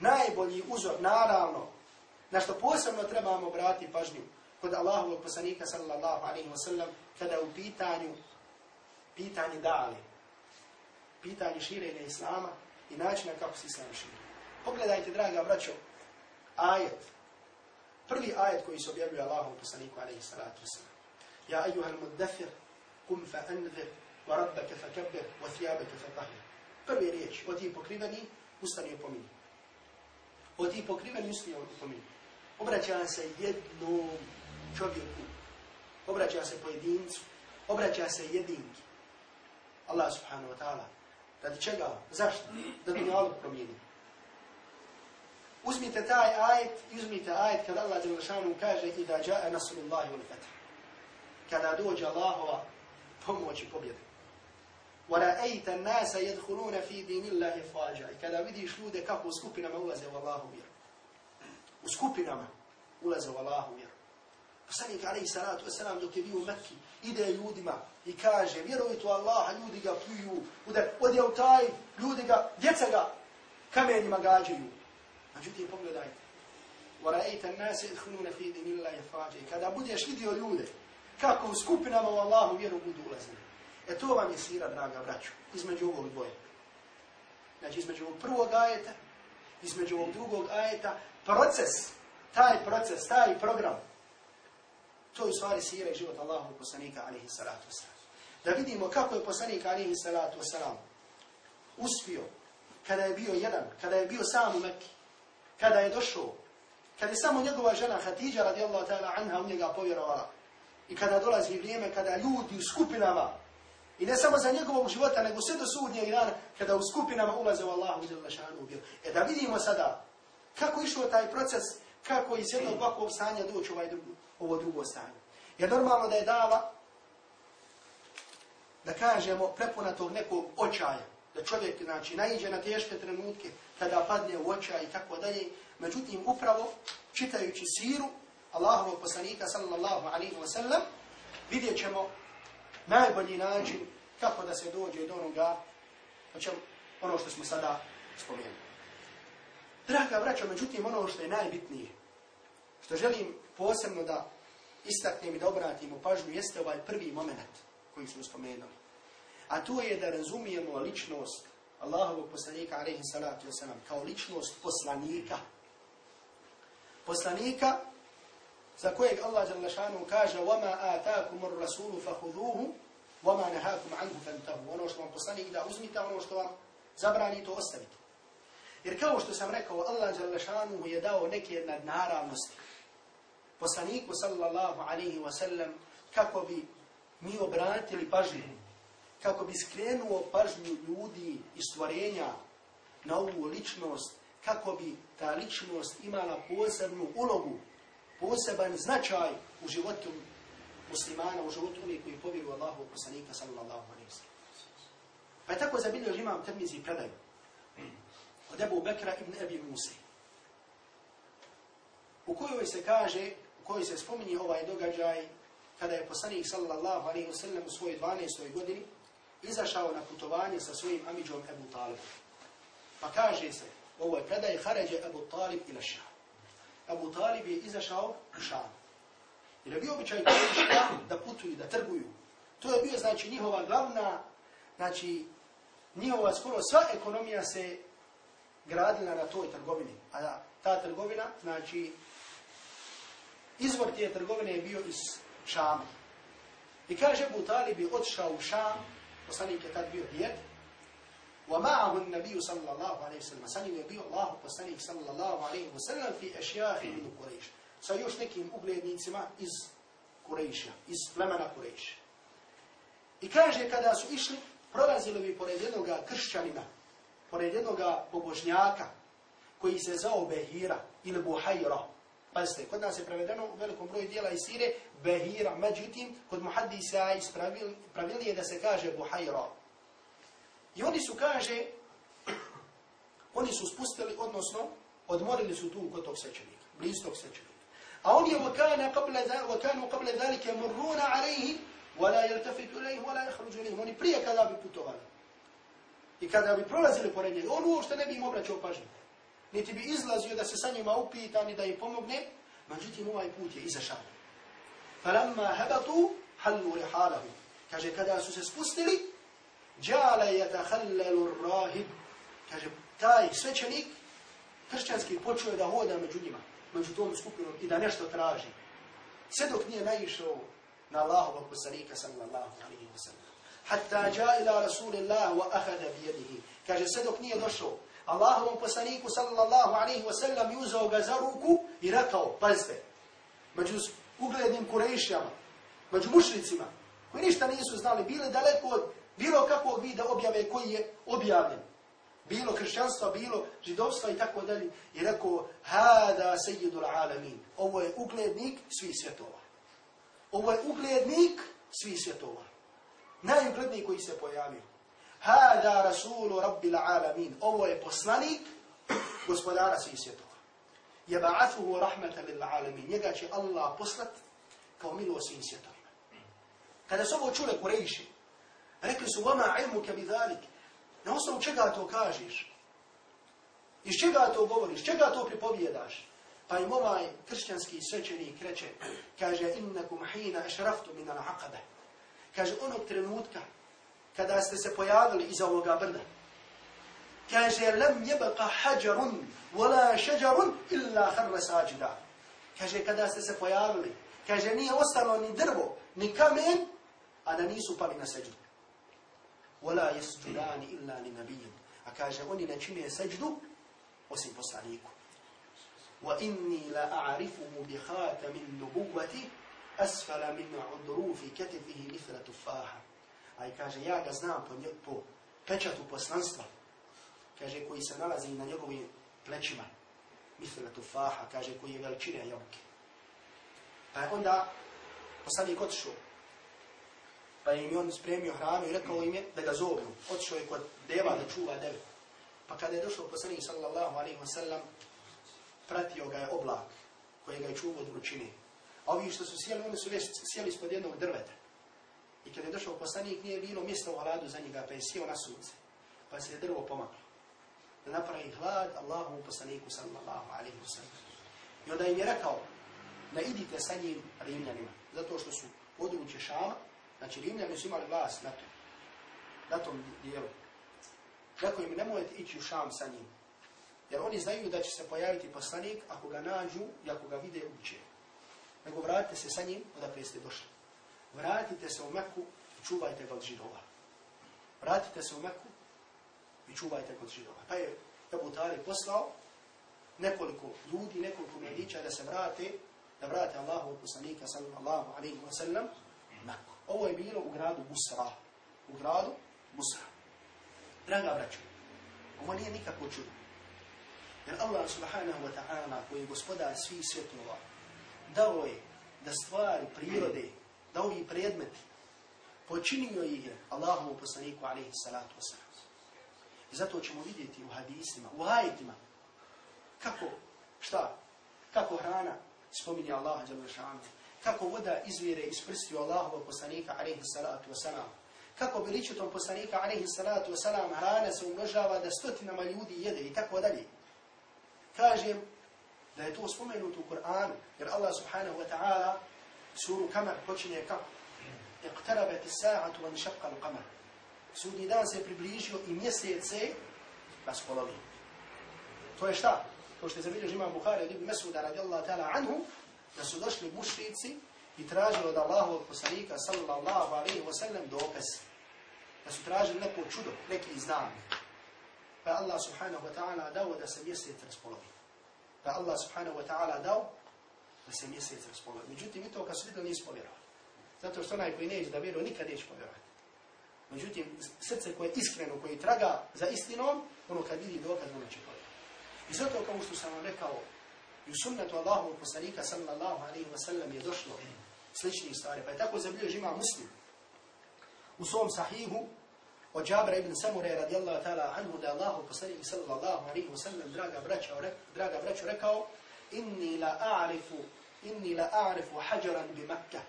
najbolji uzor, naravno, na što posebno trebamo obratiti pažnju kod Allahovog poslanika sallallahu alaihi wa sallam kada u pitanju pitanje dali, pitanje širenja Islama i načina kako se Islam širi. Pogledajte, draga braćo, ajet, prvi ajet koji se objavljuje Allahovom poslaniku alaihi salatu wa sallam. Ja ejuhal muddafir, kum fa anzir, وَرَبَّكَ فَكَبِّرْ وَثِيَابَكَ kabbir, Prve riječi, o ti pokriveni, ustani opominji. O ti pokriveni, ustani opominji obraća se jednom čovjeku, obraća se pojedincu, obraća se jedinki. Allah subhanahu wa ta'ala. Radi čega? Zašto? Da dunjalog promijeni. Uzmite taj ajet, uzmite ajet kada Allah Đelešanu kaže i da jae nasrullahi u l-fatr. Kada dođe Allahova pomoć i pobjeda. وَرَأَيْتَ النَّاسَ يَدْخُلُونَ فِي دِينِ اللَّهِ فَاجَعِ Kada vidiš ljude kako u skupinama ulaze u Allahu vjeru u skupinama ulaze u Allahu vjeru. Poslanik alaihi salatu wasalam dok je bio u Mekki, ide ljudima i kaže, vjerujte u Allaha, ljudi ga pljuju, udar, odje u taj, ljudi ga, djeca ga kamenjima gađaju. Međutim, pogledajte. وَرَأَيْتَ النَّاسِ اِدْخُنُونَ فِي دِنِ اللَّهِ فَاجَ Kada budeš vidio ljude, kako u skupinama u Allahu vjeru budu ulazili. E to vam je sira, draga braću, između ovog dvoje. Znači, između ovog prvog ajeta, između ovog drugog ajeta, proces, taj proces, taj program, to je u stvari sira i život Allahu poslanika alihi salatu wasalam. Da vidimo kako je poslanik alihi salatu wasalam uspio kada je bio jedan, kada je bio sam u Mekki, kada je došao, kada je samo njegova žena Hatidja radijallahu ta'ala anha u njega povjerovala i kada dolazi vrijeme kada ljudi u skupinama I ne samo za njegovog života, nego sve do sudnjeg dana, kada u skupinama ulaze u Allahu i Đelešanu ubio. E da vidimo sada kako išao taj proces, kako iz jednog ovakvog stanja doći ovaj drugo, ovo drugo stanje. Jer normalno da je dava, da kažemo, prepuna tog nekog očaja, da čovjek, znači, naiđe na teške trenutke, kada padne u očaj i tako dalje. Međutim, upravo, čitajući siru Allahovog poslanika, sallallahu alaihi wa sallam, vidjet ćemo najbolji način kako da se dođe do onoga, ono što smo sada spomenuli. Draga braćo, međutim, ono što je najbitnije, što želim posebno da istaknem i da obratimo pažnju, jeste ovaj prvi moment koji smo spomenuli. A to je da razumijemo ličnost Allahovog poslanika, alaihi salatu wasalam, kao ličnost poslanika. Poslanika za kojeg Allah Đalešanu kaže وَمَا آتَاكُمُ الرَّسُولُ فَهُذُوهُ وَمَا نَهَاكُمْ عَنْهُ فَانْتَهُ Ono što vam poslanik da uzmite, ono što vam zabrani, to ostavite. Jer kao što sam rekao, Allah Đalešanu je dao neke nadnaravnosti poslaniku sallallahu alaihi wa sallam kako bi mi obratili pažnju, kako bi skrenuo pažnju ljudi i stvorenja na ovu ličnost, kako bi ta ličnost imala posebnu ulogu, poseban značaj u životu muslimana, u životu onih koji povjeru Allahu poslanika sallallahu alaihi wa sallam. Pa je tako zabilio imam termizi predaju od Ebu Bekra ibn Ebi Musi, u kojoj se kaže u kojoj se spominje ovaj događaj kada je poslanik sallallahu alaihi wa sallam u svojoj 12. godini izašao na putovanje sa svojim amidžom Ebu Talibom. Pa kaže se, ovo je predaj, haređe Ebu Talib ila šam. Abu Talib je izašao u šam. Jer je bio običaj da putuju, da trguju. To je bio, znači, njihova glavna, znači, njihova skoro sva ekonomija se gradila na toj trgovini. A ta trgovina, znači, izvor tije trgovine je bio iz Šama. I kaže Abu Talib je odšao u Šam, poslanik je tad bio ومعه النبي صلى الله عليه وسلم alayhi wasallam الله je bio Allah poslanik sallallahu alayhi wasallam fi ashyahi min Quraysh sa još nekim uglednicima iz Kurejša, iz plemena Kurejša. I kaže kada su išli, prolazili bi pored jednog kršćanina, pored jednog pobožnjaka koji se zao Behira ili Buhajra, Pazite, kod nas je prevedeno u velikom broju dijela iz sire Behira, međutim, kod muhaddisa ispravilnije da se kaže Buhajra. I oni su, kaže, oni su spustili, odnosno, odmorili su tu kod tog svećenika, bliz tog svećenika. A on je vakana qabla dhalike murruna alaihi, wala yaltafitu alaihi, wala yakhruju alaihi. Oni prije kada bi putovali. I kada bi prolazili pored njega, on uopšte ne bi im obraćao pažnju niti bi izlazio da se sa njima upita ni da im pomogne, međutim ovaj put je izašao. Falamma hebatu hallu rihalahu. Kaže, kada su se spustili, džale je tahallelu rahib. Kaže, taj svećenik, kršćanski, počuje da hoda među njima, među tom skupinom i da nešto traži. Sve dok nije naišao na Allahovog poslanika sallallahu alaihi wa sallam. Hatta ja ila rasulillah wa ahada bijedihi. Kaže, sve dok nije došao Allahovom poslaniku sallallahu alaihi wa sallam i uzao ga za ruku i rekao, pazite, među uglednim kurejšama, među mušnicima, koji ništa nisu znali, bili daleko od bilo kakvog vida objave koji je objavljen. Bilo kršćanstva, bilo židovstva i tako dalje. I rekao, hada sejidul alamin. Ovo je uglednik svih svjetova. Ovo je uglednik svih svjetova. Najugledniji koji se pojavio. Hada rasulu rabbil alamin. Ovo je poslanik gospodara svih svjetova. Jeba'athuhu rahmatan lil alamin. Njega će Allah poslat kao milo svim svjetovima. Kada su ovo čule kurejši, rekli su, vama ilmu ke bi dhalik. Na osnovu čega to kažeš? Iz čega to govoriš? Čega to pripovjedaš? Pa im ovaj kršćanski svećenik reče, kaže, innakum hina ešraftu min al-aqabe. Kaže, onog trenutka kada ste se pojavili iza ovoga brda. Kaže, lem jebaka hađarun, wala šeđarun, illa harra sađida. Kaže, kada ste se pojavili, kaže, nije ostalo ni drvo, ni kamen, a da nisu pali na seđu. وَلَا يَسْجُدَانِ إِلَّا ni. A kaže, oni ne čine seđdu, osim poslaniku. وَإِنِّي لَأَعْرِفُهُ la مِنْ bi أَسْفَلَ مِنْ عُدْرُوفِ كَتِفِهِ مِثْلَ katifihi. A i kaže, ja ga znam po, po pečatu poslanstva, kaže, koji se nalazi na njegovim plećima, mithla tufaha, kaže, koji je veličine jabuke. Pa je onda poslanik otišao, pa im je on spremio hranu i rekao im je da ga zovnu. Otišao je kod deva da čuva deve. Pa kada je došao poslanik sallallahu alaihi wa sallam, pratio ga je oblak koji ga je čuvao od vrućine. A ovi što su sjeli, oni su već sjeli ispod jednog drveta. I kada je došao poslanik, nije bilo mjesta u hladu za njega, pa je sjeo na sunce. Pa se je drvo pomaklo. da napravi hlad Allahu poslaniku sallallahu alaihi wa sallam. I onda im je rekao, da idite sa njim Rimljanima, zato što su područje Šama, znači Rimljani su imali glas na to, na tom dijelu. Rekao im, nemojte ići u Šam sa njim, jer oni znaju da će se pojaviti poslanik ako ga nađu i ako ga vide uče. Nego vratite se sa njim odakle ste došli. Vratite se u Meku i čuvajte ga od židova. Vratite se u Meku i čuvajte kod židova. Pa je Ebu Talib poslao nekoliko ljudi, nekoliko medića da se vrate, da vrate Allahu poslanika sallallahu alaihi wa sallam Ovo je bilo u gradu Busra. U gradu Busra. Draga braću, ovo nije nikako čudo. Jer Allah subhanahu wa ta'ala koji je gospodar svih svjetova dao je da stvari prirode, da ovi predmeti počinio ih je Allahovu poslaniku alaihi salatu wasalam. I zato ćemo vidjeti u hadisima, u ajitima, kako, šta, kako hrana spominje Allaha Đalešanu, kako voda izvire iz prstiju Allahovog poslanika alaihi salatu wasalam, kako beričetom poslanika alaihi salatu wasalam hrana se umnožava da stotinama ljudi jede i tako dalje. Kažem da je to spomenuto u Kur'anu, jer Allah subhanahu wa ta'ala suru Kamar počinje kako? اقتربت الساعة وانشق القمر sudnji dan se približio i mjesec se raspolovio. To je šta? To što je zabilježi imam Bukhari od Ibn Mesuda radijallahu ta'ala anhu, da su došli mušrici i tražili od Allahovog poslanika sallallahu alaihi wa sallam dokaz. Da su tražili neko čudo, neki znak. Pa Allah subhanahu wa ta'ala dao da se mjesec raspolovi. Pa Allah subhanahu wa ta'ala dao da se mjesec raspolovi. Međutim, i to kad su vidjeli nisu povjerovali. Zato što onaj koji neće da vjeruje, nikad neće povjerovati. Međutim, srce koje je iskreno, koje traga za istinom, ono kad vidi dokaz, ono će povjerovati. I zato, kao što sam vam rekao, u sunnetu Allahu poslanika sallallahu alaihi wa sallam je došlo slični stvari. Pa je tako zabilježi ima muslim. U svom sahihu od Džabra ibn Samure radijallahu ta'ala anhu da Allahu poslanik sallallahu alaihi wa sallam draga braća, draga braću rekao inni la a'rifu inni la a'rifu hajaran bi Makkah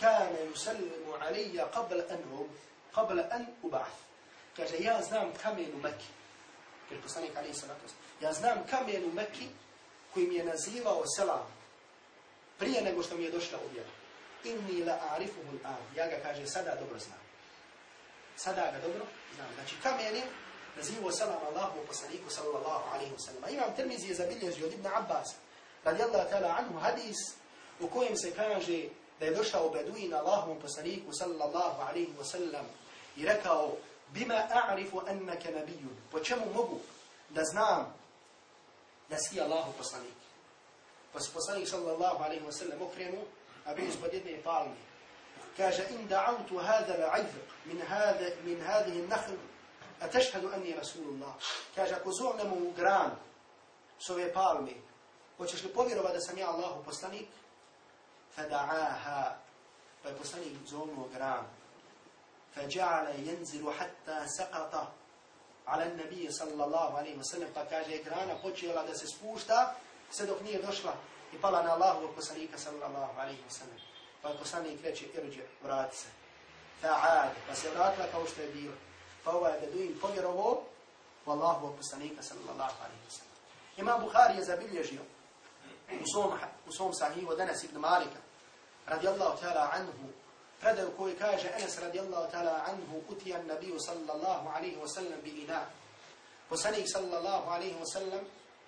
كان يسلم علي قبل أن قبل أن أبعث kaže ja znam kamen u Mekki jer poslanik ali salatu ja znam kamen u Mekki koji mi je nazivao selam prije nego što mi je došla objava inni la a'rifuhu al ja ga kaže sada dobro znam. Sada ga dobro znam. Znači kamen je nazivao selam Allahu poslaniku sallallahu alaihi wa sallam. imam Tirmizi je zabilježio od Ibn Abbas radijallahu ta'ala anhu hadis u kojem se kaže da je došao Beduin Allahovom poslaniku sallallahu alaihi wa sallam i rekao bima a'rifu annaka nabiyyun po čemu mogu da znam da si Allahov poslanik pa se poslanik sallallahu alaihi wa sallam okrenu a bio ispod jedne palme kaže in da'autu hada la'idh min hada min hadihi an-nakhl atashhadu anni rasulullah kaže ako zovnemo u gran s ove palme hoćeš li povjerovati da sam ja Allahov poslanik فدعاها فيقصني زوم وقرام فجعل ينزل ala nabije sallallahu alaihi wa sallam, pa kaže, grana počela da se spušta, sve dok nije došla i pala na Allahu wa posanika sallallahu alaihi wa sallam. Pa posanik reče, irđe, vrati se. Fa'ad, pa se vratila kao što je bilo. Pa ovaj beduin povjerovo, u Allahu wa posanika sallallahu alaihi wa sallam. Imam Bukhari je zabilježio u svom, u svom sahiju, danas ibn Malika, radijallahu ta'ala anhu, predaju koji kaže Anas radijallahu ta'ala anhu utijan nabiju sallallahu alaihi wa sallam bi ina. Poslanik sallallahu alaihi wa sallam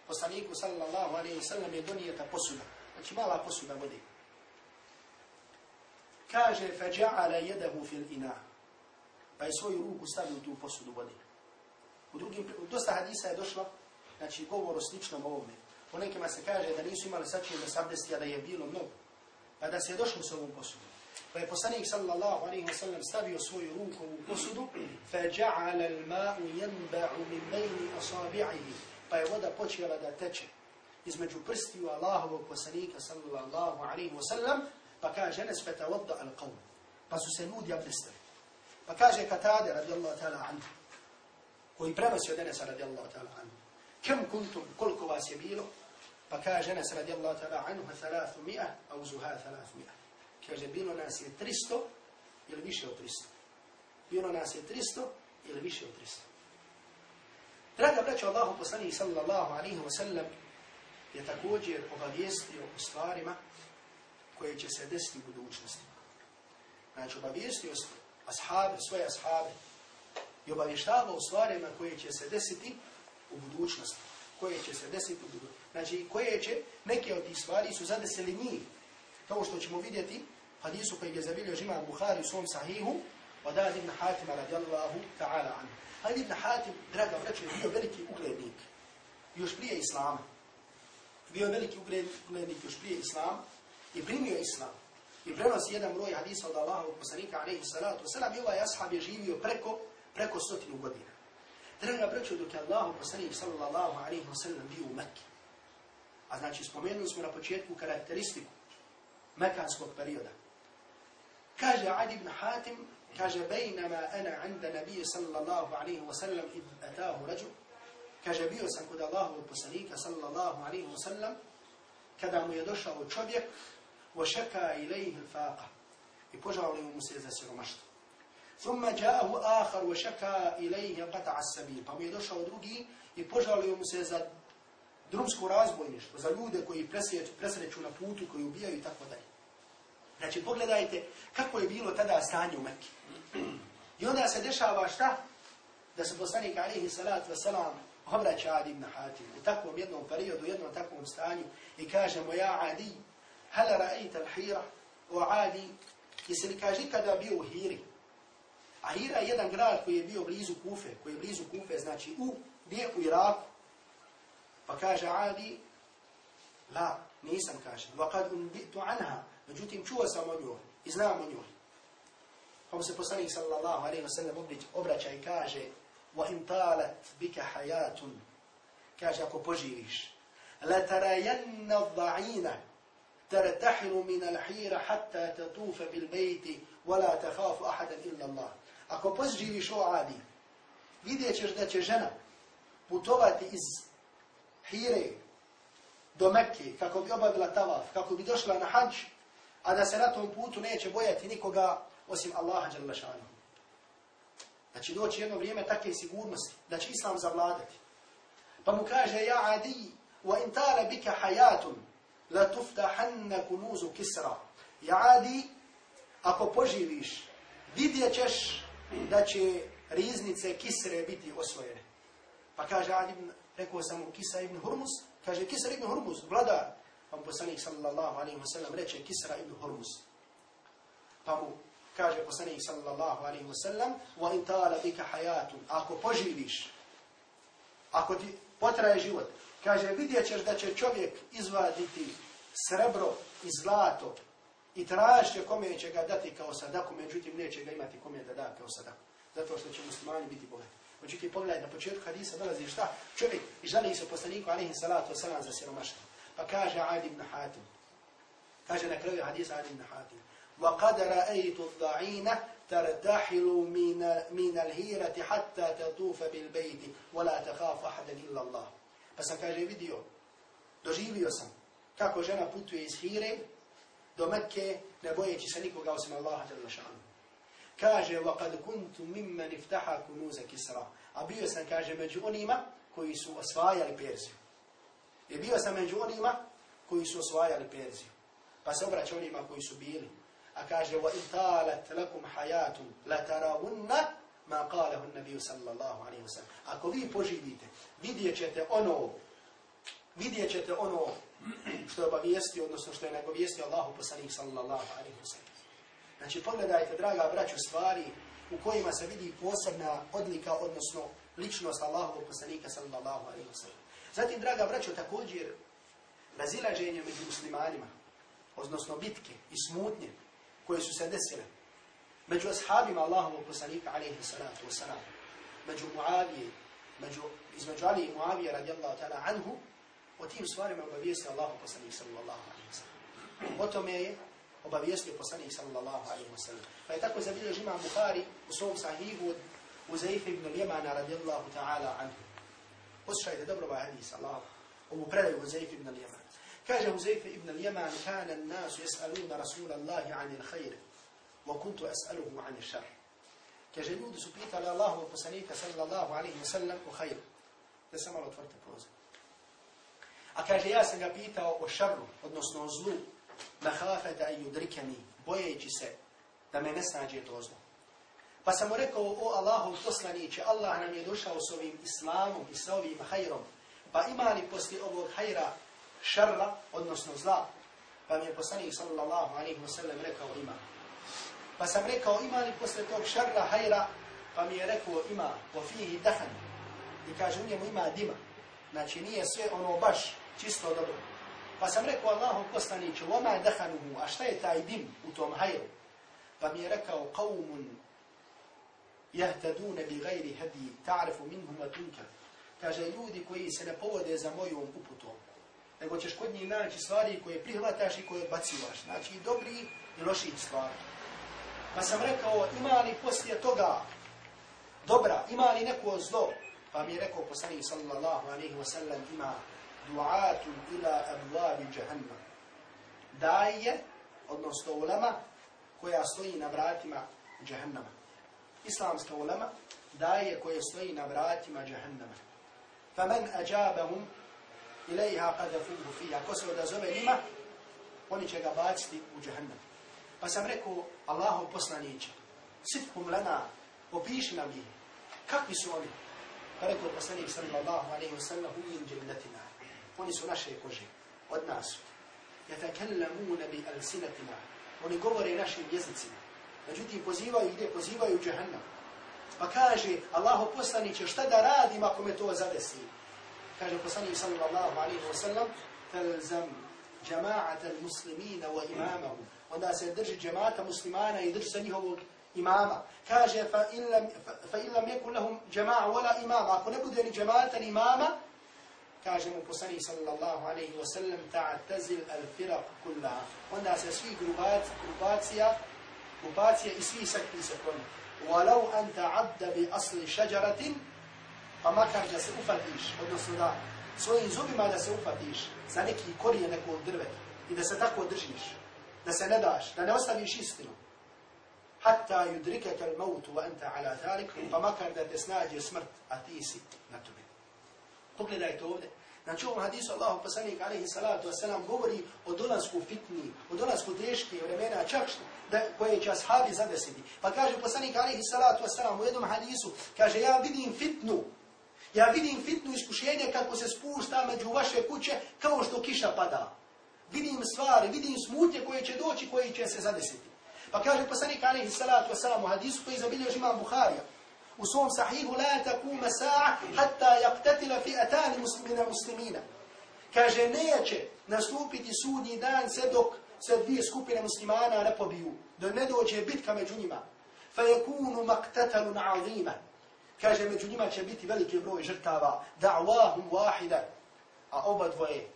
poslaniku sallallahu alaihi wa sallam je donijeta posuda. Znači mala posuda vode. Kaže fađa'ala jedahu fil ina. Pa je svoju ruku stavio tu posudu vode. U drugim u dosta hadisa je došlo znači govor o sličnom ovome. Po nekima se kaže da nisu imali sačinu da sabdesti, a da je bilo mnogo. Pa da se je došlo s ovom posudom. Pa je poslanik sallallahu alaihi wa sallam stavio svoju ruku u posudu, ja'ala al-ma'u yanba'u min bayni asabi'ihi, pa je voda počela da teče između prstiju Allahovog poslanika sallallahu alaihi wa sallam, pa kaže nes feta vodda al-qawm, pa su se ljudi abdestili. Pa kaže Katade radijallahu ta'ala anhu, koji prenosi od Enesa radijallahu ta'ala anhu, kem kuntum, koliko vas je bilo, Pa kaže Anas radijallahu ta'ala anhu 300 au zuha 300. Kaže bilo nas je 300 ili više od 300. Bilo nas je 300 ili više od 300. Draga braća Allahu poslanih sallallahu alaihi wa sallam je također obavijestio o stvarima koje će se desiti u budućnosti. Znači obavijestio ashabe, svoje ashabe i obavještavao o stvarima koje će se desiti u budućnosti. Koje će se desiti u budućnosti. Znači koje će, neke od tih stvari su zadesili njih. Kao što ćemo vidjeti hadisu koji je zabilio žima Buhari u svom sahihu od Adi ibn Hatima radijallahu ta'ala anhu. Adi ibn Hatim, draga vraća, je bio veliki uglednik. Još prije Islama. Bio je veliki uglednik još prije Islama i primio Islam. I prenosi jedan broj hadisa od Allahovog poslanika, alaihi salatu wasalam, i ovaj ashab je živio preko, preko stotinu godina. Draga braćo, dok je Allahov poslanik, sallallahu alaihi wasalam, bio u Mekke. A znači, spomenuli smo na početku karakteristiku mekanskog perioda. Kaže Adi ibn Hatim, kaže, bejnama ana inda nabije, sallallahu alaihi wasalam, id atahu rađu, kaže, bio sam kod Allahovog poslanika, sallallahu alaihi wasalam, kada mu je došao čovjek, وشكى إليه الفاقة يبجع له مسيزة سرمشت ثم جاءه آخر وشكى إليه قطع السبيل pa mu je došao drugi i požalio mu se za drumsko razbojništvo, za ljude koji presreću na putu, koji ubijaju i tako dalje. Znači, pogledajte kako je bilo tada stanje u Mekke. I onda se dešava šta? Da se poslanik alihi salatu wasalam obraća Adi ibn Hatim u takvom jednom periodu, u jednom takvom stanju i kaže mu, ja Adi, هل رأيت الحيرة وعادي jesi li kaže kada bio u Hiri? A Hira je jedan grad koji je bio blizu Kufe, koji je blizu Kufe, znači u, gdje u Iraku. Pa kaže Adi, la, nisam kaže, vakad unbitu anha, međutim čuo sam o njoj i znam o njoj. Pa mu se poslanik sallallahu alaihi wa sallam obraća i kaže, in talat bika hayatun, kaže ako poživiš, tarajanna dha'ina, ترتحل من الحيرة حتى تطوف بالبيت ولا تخاف أحدا إلا الله Ako pozživiš o Adi, vidjet ćeš da će žena putovati iz Hire do Mekke kako bi obavila tavaf, kako bi došla na hađ, a da se na tom putu neće bojati nikoga osim Allaha Đalešanu. Da znači, će doći jedno vrijeme takve sigurnosti, da će Islam zavladati. Pa mu kaže, ja Adi, wa intala bika hayatun, la tuftahanna kunuzu kisra. Ja adi, ako poživiš, vidjet ćeš da će riznice kisre biti osvojene. Pa kaže Adi, rekao sam mu Kisa ibn Hurmus, kaže Kisa ibn Hurmus, vladar, pa poslanik sallallahu alaihi wa sallam reče Kisra ibn Hormuz. Pa mu kaže poslanik sallallahu alaihi wa sallam, wa in tala bika hayatun, ako poživiš, ako ti potraje život, Kaže, vidjet ćeš da će čovjek izvaditi srebro i zlato i tražće kome će ga dati kao sadaku, međutim neće ga imati kome da da kao sadaku. Zato što će muslimani biti bogati. Međutim, pogledaj, na početku hadisa dolazi šta? Čovjek i žali se poslaniku, alaihi salatu wasalam, za siromaštvo. Pa kaže Adi ibn Hatim. Kaže na kraju hadisa Adi ibn Hatim. وقد رأيت الضعين ترتحل من, من الهيرة حتى تطوف بالبيت ولا تخاف أحدا إلا الله Pa sam, kaže, vidio, doživio sam kako žena putuje iz Hire do Mekke, ne bojeći se nikoga osim Allaha jalla šanu. Kaže, وَقَدْ كُنْتُ مِمَّنِ افتحا كُنُوزَ كِسْرَا A bio sam, kaže, među onima koji su osvajali Perziju. I bio sam među onima koji su osvajali Perziju. Pa se obraća onima koji su bili. A kaže, وَإِنْ تَالَتْ لَكُمْ حَيَاتٌ لَتَرَوُنَّ ma kalehu nabiju sallallahu alaihi wa sallam. Ako vi poživite, vidjet ćete ono, vidjet ćete ono što je obavijestio, odnosno što je nagovijestio Allahu poslanik sallallahu alaihi wa sallam. Znači, pogledajte, draga braću, stvari u kojima se vidi posebna odlika, odnosno ličnost Allahu poslanika sallallahu alaihi wa sallam. Zatim, draga braćo, također razilaženje među muslimanima, odnosno bitke i smutnje koje su se desile, među ashabima Allahovog poslanika alejhi salatu vesselam među Muavije među između Ali i Muavije radijallahu ta'ala anhu o tim stvarima obavijesti Allahov poslanik sallallahu alaihi ve sellem o tome je obavijestio poslanik sallallahu alaihi ve pa je tako zabilježio imam Buhari u svom sahihu Uzayf ibn al-Yaman radijallahu ta'ala anhu. Poslušajte dobro ovaj hadis Allah ovu predaju Uzayf ibn al-Yaman kaže Uzayf ibn al-Yaman kana an-nas yas'aluna rasulallahi 'anil khair وكنت أسأله عن الشر كجنود سبيت على الله وقسنيك صلى الله عليه وسلم وخير Da se malo otvorite prozor. A kaže, ja sam ga pitao o šarru, odnosno o zlu, na hafeta i udrikani, bojeći se da me ne snađe to zlo. Pa sam mu rekao, o Allahov poslaniće, Allah nam je došao s ovim islamom i sa ovim hajrom, pa ima li poslije ovog hajra šarra, odnosno zla? Pa mi je poslanik sallallahu alaihi wa rekao ima. Pa sam rekao, ima li poslije tog šarra hajra? Pa mi je rekao, ima, po fihi dahan. I kaže, u njemu ima dima. Znači, nije sve ono baš čisto dobro. Pa sam rekao Allahom poslaniće, oma dahanuhu, a šta je taj dim u tom hajru? Pa mi je rekao, qavmun jahtadune bi gajri hadi, ta'rifu minhum wa tunkar. Kaže, ljudi koji se ne povode za mojom uputom, nego ćeš kod njih naći stvari koje prihvataš i koje odbacivaš. Znači, dobri i loši stvari. Pa sam rekao, ima li poslije toga dobra, ima li neko zlo? Pa mi je rekao poslanik sallallahu alaihi wa sallam, ima du'atun ila ablabi jahannam. Daje, odnosno ulema, koja stoji na vratima jahannama. Islamska ulema, daje koje stoji na vratima jahannama. Faman ađabahum ilaiha qadafuhu fiha. Ko se odazove njima, oni će ga baciti u jahannam. Pa sam rekao, Allahov poslaniće, sitkum lana, opiši nam ih. Kakvi su oni? Pa rekao poslanik sallallahu alaihi wa sallam, hum min džemnatina oni su naše kože, od nas su. Yatakallamuna bi alsinatina. Oni govore našim jezicima. Međutim, pozivaju gdje? Pozivaju džahannam. Pa kaže, Allahu poslaniće, šta da radim ako me to zadesi? Kaže poslanik sallallahu alaihi wa sallam, talzam jama'at al-muslimina wa imamahum. Onda se drži džemata muslimana i drži sa njihovog imama. Kaže, fa fa illam yakun lahum jama'a wala imama. Ako ne bude ni džemata ni imama, kaže mu poslani sallallahu alaihi wa sallam ta'tazil al-firaq kullaha. Onda se svi grupacija, grupacija i svi sekti se kloni. Walau an ta'adda bi asli šeđaratin, pa makar da se ufatiš, odnosno da svojim zubima da se ufatiš za neki korije nekog drveta i da se tako držiš, da se ne daš, da ne ostaviš istinu. Hatta yudrikaka al-maut wa anta ala thalik, pa makar da te snađe smrt, a ti si na tome. Pogledajte ovdje. Znači ovom hadisu Allahu poslanik alaihi salatu wasalam govori o dolasku fitni, o dolasku teške vremena, čak što, da, koje će ashabi zadesiti. Pa kaže poslanik alaihi salatu wasalam u jednom hadisu, kaže ja vidim fitnu, ja vidim fitnu iskušenje kako se spušta među vaše kuće kao što kiša pada. Vidim stvari, vidim smutnje koje će doći, koje će se zadesiti. Pa kaže poslanik alaihi salatu wasalam u hadisu koji zabilježi imam Buharija, u svom sahihu la takuma sa'a hatta yaqtatila fi'atan muslimina muslimina. Kaže neće nastupiti sudnji dan sve dok se dvije skupine muslimana ne pobiju, da ne dođe bitka među njima. Fa yakunu maqtatalun 'azima. Kaže među njima će biti veliki broj žrtava, da'wahum wahida. A oba dvoje,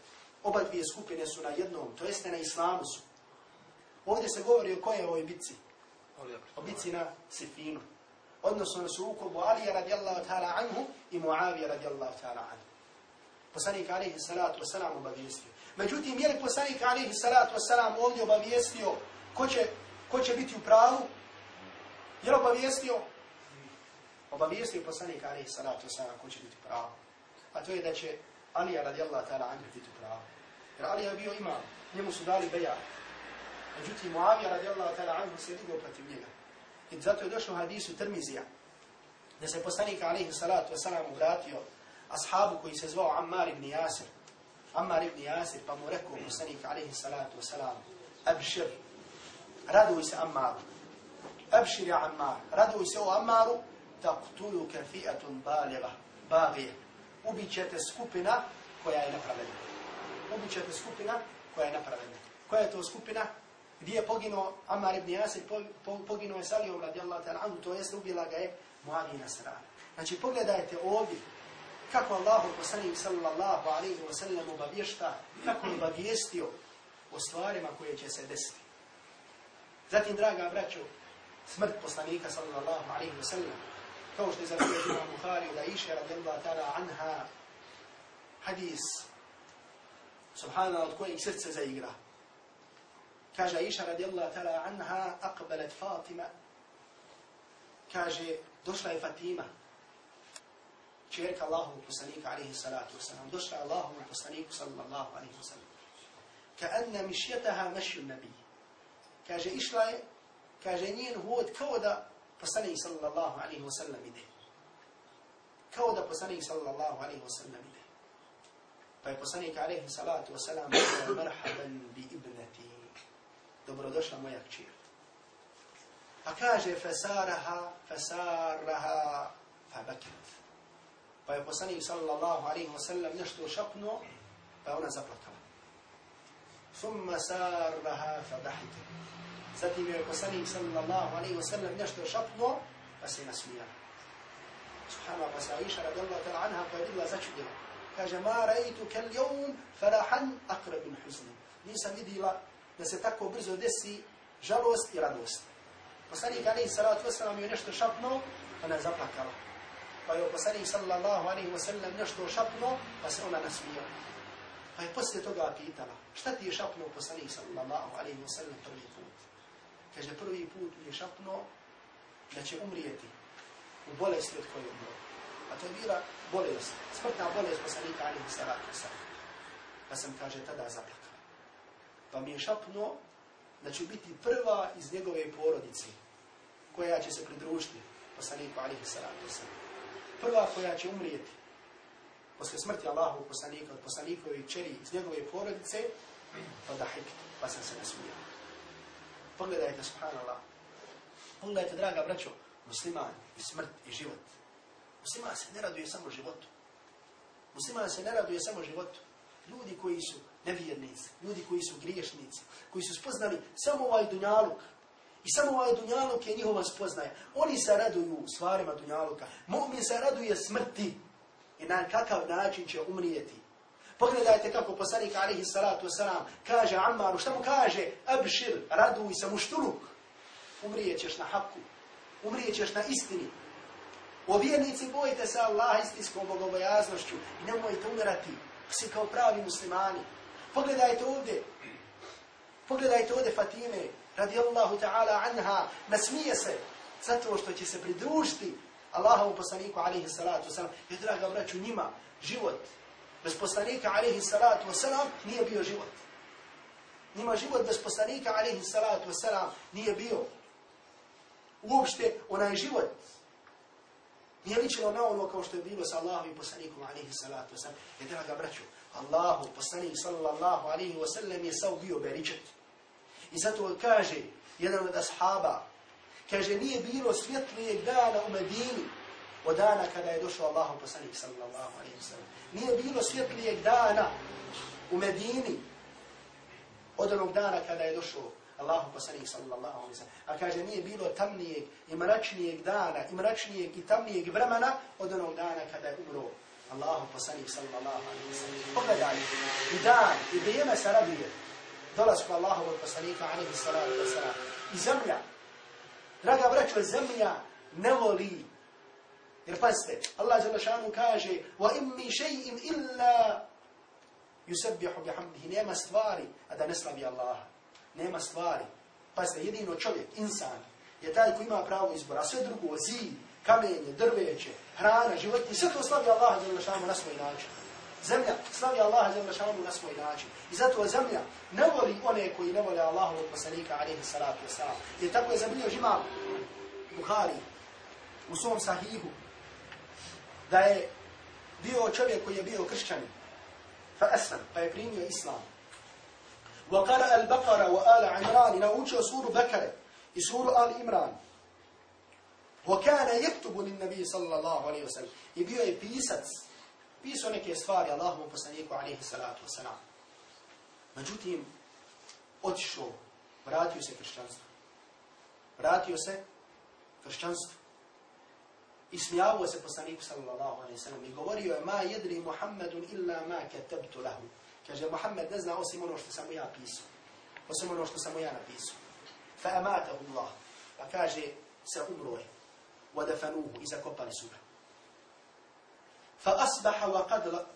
oba dvije skupine su na jednom, to jeste na islamu su. Ovdje se govori o kojoj ovoj bitci? O bitci na Sifinu odnosno na sukobu Alija radijallahu ta'ala anhu i Muavija radijallahu ta'ala anhu. Poslanik alihi salatu wasalam obavijestio. Međutim, je li poslanik alihi salatu wasalam ovdje obavijestio ko će, ko će biti u pravu? Je li obavijestio? Obavijestio poslanik alihi salatu wasalam ko će biti u pravu. A to je da će Alija radijallahu ta'ala anhu biti u pravu. Jer Alija je bio imam, njemu su dali beja. Međutim, Muavija radijallahu ta'ala anhu se digao protiv njega. I zato je došlo u hadisu Tirmizija, da se poslanik alihi salatu wasalam obratio ashabu koji se zvao Ammar ibn Jasir, Ammar ibn Yasir pa mu rekao poslanik alaihi salatu wasalam, abšir, raduj se Ammaru. Abšir ja Ammar, raduj se o Ammaru, taqtulu kafi'atun baliga, bagije. Ubićete skupina koja je napravedna. Ubićete skupina koja je napravedna. Koja je to skupina? gdje je poginuo Ammar ibn Yasir, poginuo je Salijom radijallahu ta'ala anhu, to jest ubila ga je Muavina Nasran. Znači pogledajte ovdje kako Allahu poslanik sallallahu alaihi wa sallam obavješta, kako je obavijestio o stvarima koje će se desiti. Zatim, draga braćo, smrt poslanika sallallahu alaihi wa sallam, kao što je zavijel u Buhari da iše radijallahu ta'ala anha hadis, subhanallah, od kojeg srce zaigra. Kaže Aisha radijallahu ta'ala anha aqbalat Fatima. Kaže, došla je Fatima. Čerka Allahovog poslanika, alaihi salatu wasalam, došla Allahovom poslaniku, sallallahu alaihi wasalam. Ka anna mišjetaha mešju nabiji. Kaže, išla je, kaže, njen hod kao da poslanik, sallallahu alaihi wasalam, ide. Kao da poslanik, sallallahu alaihi wasalam, ide. Pa je poslanik, alaihi salatu wasalam, marhaban bi ibnati. Dobrodošla moja kćer. Pa kaže, fesaraha, fesaraha, fa bakat. Pa je poslanik sallallahu alaihi wa sallam nešto šapnuo, pa ona zaplakala. Summa sarraha fa dahite. Zatim je poslanik sallallahu alaihi wa sallam nešto šapnuo, pa se nasmijala. Subhanallah, pa se Aisha radijallahu ta'la anha pa je bila začudila. Kaže, ma rajtu kel jom farahan akrabin huzni. Nisam vidila da se tako brzo desi žalost i radost. Poslanik alaihi salatu wa sallam je nešto šapnuo, ona zaplakala pa je poslanik sallallahu alaihi wa sallam nešto šapnuo, pa se ona nasmijala. Pa je poslije toga pitala, šta ti je šapnuo poslanik sallallahu alaihi wa sallam prvi put? Kaže, prvi put mi je šapnuo da će umrijeti u bolesti od koje umro. A to je bila bolest, smrtna bolest poslanika alaihi wa sallam. Pa sam, kaže, tada zaplakala. Pa mi je šapnuo da će biti prva iz njegove porodice koja će se pridružiti poslaniku alaihi wa sallam prva koja će umrijeti posle smrti Allahu poslanika od poslanikovi čeri iz njegove porodice, pa da pa sam se nasmijao. Pogledajte, subhanallah. Pogledajte, draga braćo, musliman i smrt i život. Musliman se ne raduje samo životu. Musliman se ne raduje samo životu. Ljudi koji su nevjernici, ljudi koji su griješnici, koji su spoznali samo ovaj dunjaluk, I samo ovaj dunjaluk je njihova spoznaja. Oni se raduju stvarima dunjaluka. Mu'min se raduje smrti. I na kakav način će umrijeti. Pogledajte kako poslanik alihi salatu wasalam kaže Ammaru, šta mu kaže? Abšir, raduj se muštuluk. Umrijećeš na haku. Umrijećeš na istini. O vjernici bojite se Allaha istinskom bogobojaznošću i nemojte umirati. Svi kao pravi muslimani. Pogledajte ovdje. Pogledajte ovdje Fatime radijallahu ta'ala anha, nasmije se zato što će se pridružiti Allahovu poslaniku alaihi salatu wasalam. Jer, draga braću, njima život bez poslanika alaihi salatu wasalam nije bio život. Njima život bez poslanika alaihi salatu wasalam nije bio. Uopšte onaj život nije ličilo na ono kao što je bilo sa Allahom i poslanikom alaihi salatu wasalam. Jer draga braću, Allahu poslanik sallallahu alaihi wasalam je sav bio beričet. I zato kaže jedan od ashaba, kaže nije bilo svjetlijeg dana u Medini od dana kada je došao Allahu poslanik sallallahu alaihi wa sallam. Nije bilo svjetlijeg dana u Medini od onog dana kada je došao Allahu poslanik sallallahu alaihi wa sallam. A kaže nije bilo tamnijeg i mračnijeg dana i mračnijeg i tamnijeg vremena od onog dana kada je umro Allahu poslanik sallallahu alaihi wa sallam. Pogledaj, i dan, i vrijeme se raduje dolasku Allahovog poslanika, alaihi salatu wasalam. I zemlja, draga braćo, zemlja ne voli. Jer pazite, Allah za lašanu kaže, wa im mi še'im illa yusabbihu bihamdihi. Nema stvari, a da ne slavi Allaha. Nema stvari. Pazite, jedino čovjek, insan, je taj koji ima pravo izbora. A sve drugo, zid, kamenje, drveće, hrana, životinje, sve to slavi Allaha za lašanu na svoj način. Zemlja slavi Allaha za lašanu na svoj način. I zato zemlja ne voli one koji ne vole Allahu od poslanika, alaihi salatu wasalam. Jer tako je zabilio žima Buhari u svom sahihu da je bio čovjek koji je bio kršćanin. Fa aslam, pa je primio islam. Wa qara al-Baqara wa ala Imran naučio suru Bekare i suru Al Imran. Wa kana yaktubu lin nabi sallallahu alaihi wasallam. I bio je pisac pisao neke stvari Allahovom poslaniku alaihi salatu wasalam. Međutim, otišao, vratio se kršćanstvu. Vratio se kršćanstvu. I smijavao se poslaniku sallallahu alaihi sallam i govorio je ma jedri Muhammedun illa ma ketabtu lahu. Kaže, Muhammed ne zna osim ono što sam ja pisao. Osim ono što sam ja napisao. Fa amatahu Allah. Pa kaže, se umro je. Wadafanuhu i zakopali su ga. فأصبح وقد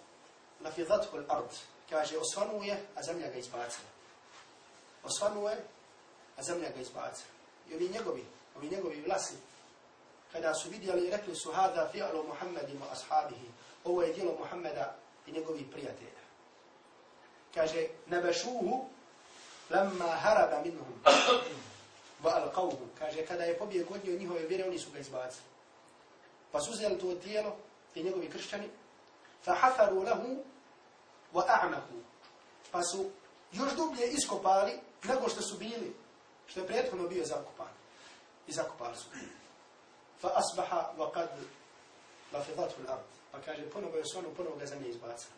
لفظته الأرض kaže osvanuo je, a zemlja ga izbacila. Osvanuo je, a zemlja ga izbacila. I ovi njegovi, ovi njegovi vlasi, kada su vidjeli, rekli su hada fi'lu Muhammedin wa ashabihi. Ovo je dijelo Muhammeda i njegovih prijatelja. Kaže, nebešuhu lamma haraba minhum wa alqawhu. Kaže, kada je pobjeg od njihove vjere, oni su ga izbacili. Pa su uzeli to tijelo, ti njegovi kršćani, lahu wa a'maku. Pa su još dublje iskopali nego što su bili, što je prethodno bio zakopan. I zakopali su. Wa qad lafidatu al-ard. Pa kaže, ponovo je sonu, ponovo ga zemlje izbacila.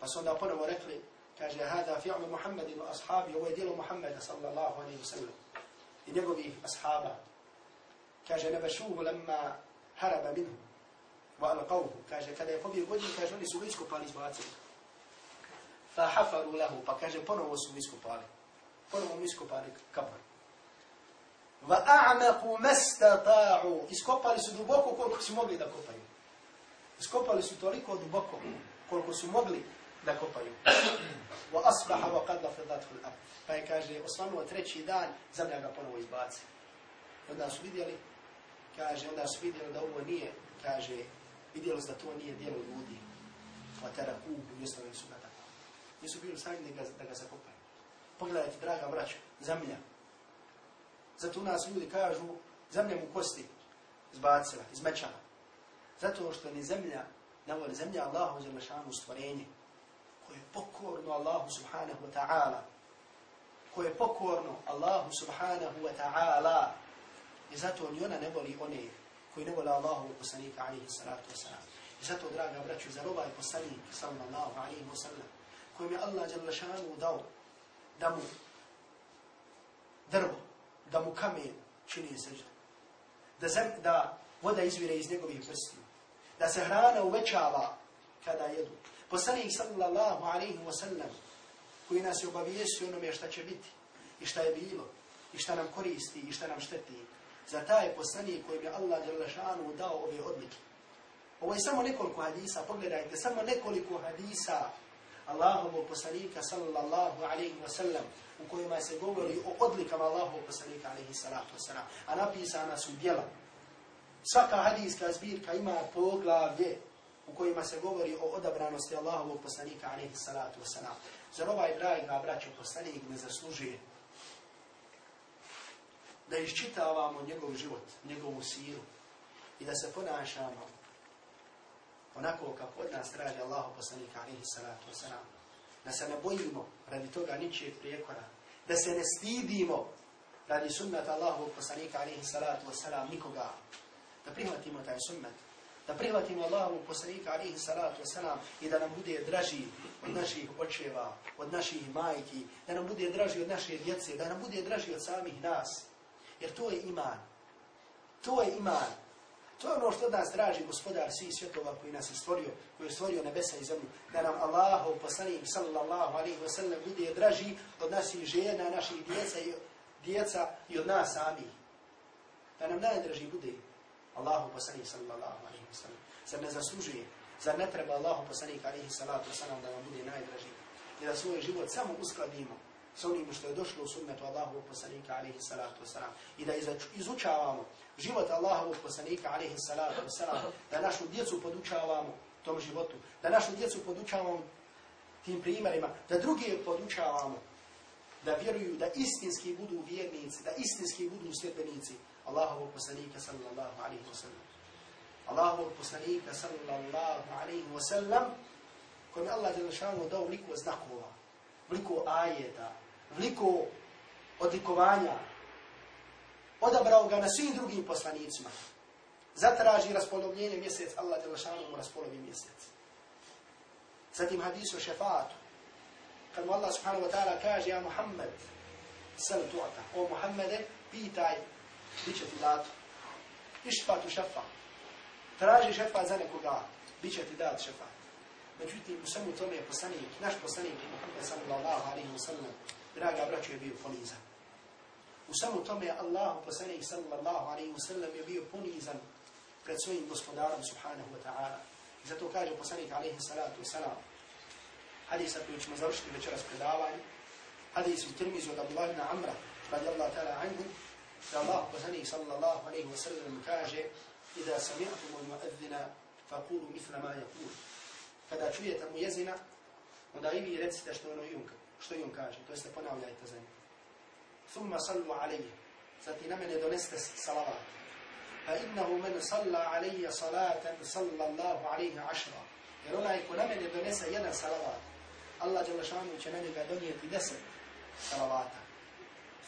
Pa su onda ponovo rekli, kaže, fi'lu Muhammedin wa ashabi, ovo je dijelo Muhammeda sallallahu alaihi wa sallam. I njegovi ashaba. Kaže, nebešuhu lemma haraba minhu. Wa alqawhu. Kaže, kada je pobio godin, kaže, oni su ga iskopali izbacili. Fa hafaru lahu. Pa kaže, ponovo su iskopali. Ponovo mu iskopali kabor. Va a'maku mastata'u. Iskopali su duboko koliko su mogli da kopaju. Iskopali su toliko duboko koliko su mogli da kopaju. Wa asbaha wa qad lafadathu al-ard. Pa je kaže osvanuo treći dan, zemlja ga ponovo izbaci. Onda su vidjeli, kaže, onda su vidjeli da ovo nije, kaže, vidjeli da to nije dijelo ljudi. Wa tada i ostavili su ga tako. Nisu bili sami da ga, da ga zakopaju. Pogledajte, draga braća, zemlja. Zato u nas ljudi kažu, zemlja mu kosti izbacila, izmečala. Zato što ni zemlja, ne voli zemlja Allahu za našanu stvorenje koje je pokorno Allahu subhanahu wa ta'ala, koje je pokorno Allahu subhanahu wa ta'ala, i zato ni ona ne voli one koji ne vole Allahu i poslanika alihi salatu wa salam. I zato, draga braću, zar ovaj poslanik, sallallahu alihi wa sallam, kojim je Allah jalla šanu dao da mu drvo, da mu kamen čini sežda, da, zem, da voda izvire iz njegovih prstiju, da se hrana uvećava kada jedu, Poslanik sallallahu alaihi wa sallam koji nas je obavijesio onome šta će biti i šta je bilo i šta nam koristi i šta nam šteti. Za taj poslanik koji bi Allah Đalešanu dao ove odlike. Ovo je samo nekoliko hadisa, pogledajte, samo nekoliko hadisa Allahovog poslanika sallallahu alaihi wa sallam u kojima se govori o odlikama Allahovog poslanika alaihi salatu wa sallam. A napisana su djela. Svaka hadijska zbirka ima poglavlje u kojima se govori o odabranosti Allahovog poslanika, alaihi salatu wasalam. Zar ovaj dragi braćo poslanik ne zaslužuje da iščitavamo njegov život, njegovu silu i da se ponašamo onako kako od nas traži Allah poslanika, alihi salatu wasalam. Da se ne bojimo radi toga ničijeg prijekora. Da se ne stidimo radi sunnata Allahu poslanika, alihi salatu wasalam, nikoga. Da prihvatimo taj sunnet da prihvatimo Allahu poslanika alihi salatu wasalam i da nam bude draži od naših očeva, od naših majki, da nam bude draži od naše djece, da nam bude draži od samih nas. Jer to je iman. To je iman. To je ono što od nas traži gospodar svih svjetova koji nas je stvorio, koji je stvorio nebesa i zemlju. Da nam Allahov poslanik sallallahu alaihi wa sallam bude draži od naših žena, naših djeca i, djeca i od nas samih. Da nam najdraži bude Allahu poslanik sallallahu alaihi wa sallam. Zar ne zaslužuje, zar ne treba Allahu poslanik alaihi salatu wa sallam da nam bude najdraži i da svoj život samo uskladimo sa onim što je došlo u sunnetu Allahovog poslanika alaihi salatu wasalam. I da izučavamo život Allahovog poslanika alaihi salatu wasalam, da našu djecu podučavamo tom životu, da našu djecu podučavamo tim primjerima, da drugi podučavamo. Da vjeruju da istinski budu vjernici, da istinski budu sljedbenici, Allahovog poslanika sallallahu alaihi wasallam. Allahovog poslanika sallallahu alaihi wa sallam, kojem je Allah Đelešanu dao liku znakova, liku ajeta, liku odlikovanja, odabrao ga na svim drugim poslanicima. Zatraži raspolovljenje mjesec, Allah Đelešanu mu raspolovi mjesec. Zatim hadis o šefatu, kad mu Allah subhanahu wa ta'ala kaže, ja Muhammed, sel tu'ata, o Muhammede, pitaj bit će ti dato. Išfatu šefa. Traži šefa za nekoga, bit će ti dat šefat. Međutim, u svemu tome je poslanik, naš poslanik, Muhammed sallallahu alaihi wa sallam, draga braću, je bio ponizan. U samo tome je Allah, poslanik sallallahu alaihi wa sallam, je bio ponizan pred svojim gospodarom, subhanahu wa ta'ala. I zato kaže poslanik alaihi salatu wa salam, hadisa koji ćemo završiti večeras predavanje, hadis u Tirmizu od Abdullah ibn Amra, radijallahu ta'ala anhu, da Allah poslanik sallallahu alaihi wa sallam kaže Ida sami'atum al mu'adzina faqulu mithla ma yaqul kada čujete mu jezina onda i vi recite što ono i on što on kaže? To jeste ponavljajte za njim thumma sallu alayhi zati na mene doneste salavat. Fa innahu man salla alaihi salatan sallallahu alayhi ashra jer onaj ko na mene donese jedan salavat Allah dželle šanu će na njega donijeti 10 salavata.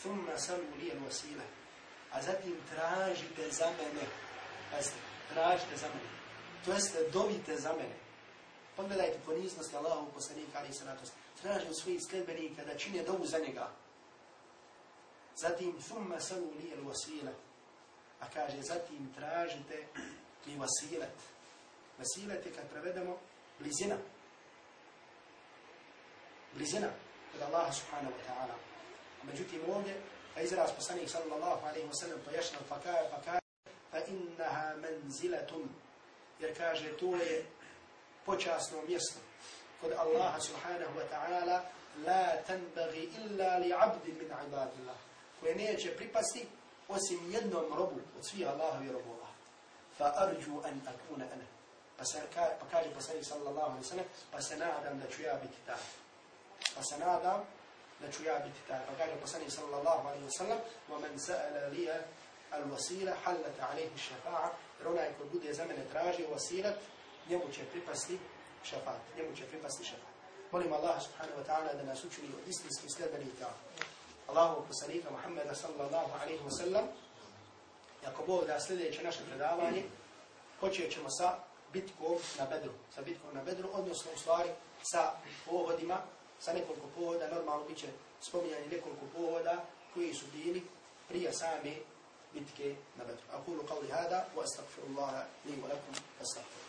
Thumma sallu li al wasila a zatim tražite za mene. Pazite tražite za mene. To jeste, dovite za mene. Pogledajte poniznost Allahu poslanika ali se na traži od svojih sledbenika da čine dovu za njega. Zatim, thumma salu li el wasila. A kaže, zatim tražite mi wasilet. Wasilet je kad prevedemo blizina. Blizina kod Allaha subhanahu wa ta'ala. Međutim, ovdje, a izraz poslanik sallallahu alaihi wa sallam pojašnjal, pa kaže, pa kaže, fa innaha manzilatum. Jer kaže, to je počasno mjesto Allaha subhanahu wa ta'ala la tanbaghi illa li abdi min ibadillah koje neće pripasti osim jednom robu od svih Allahovi robova fa arju an akuna ana pa, se, pa kaže poslanik sallallahu alaihi sallam pa se nadam da ću ja biti taj pa se nadam da ću ja biti taj pa kaže poslanik sallallahu alaihi sallam wa man sa'ala liya al wasila halat alaihi šafa'a jer onaj ko bude za mene traži wasilat njemu će pripasti šafat, njemu će pripasti šafat. Molim Allah subhanahu wa ta'ala da nas učini od istinskih sljedbenika Allahu poslanika Muhammeda sallallahu alaihi wa sallam. I ako Bog da sljedeće naše predavanje, počet ćemo sa bitkom na bedru. Sa bitkom na bedru, odnosno u stvari sa pohodima, sa nekoliko pohoda, normalno bit će spominjanje nekoliko pohoda koji su bili prije same bitke na bedru. Aqulu qavli hada wa astagfirullaha li wa lakum astagfirullaha.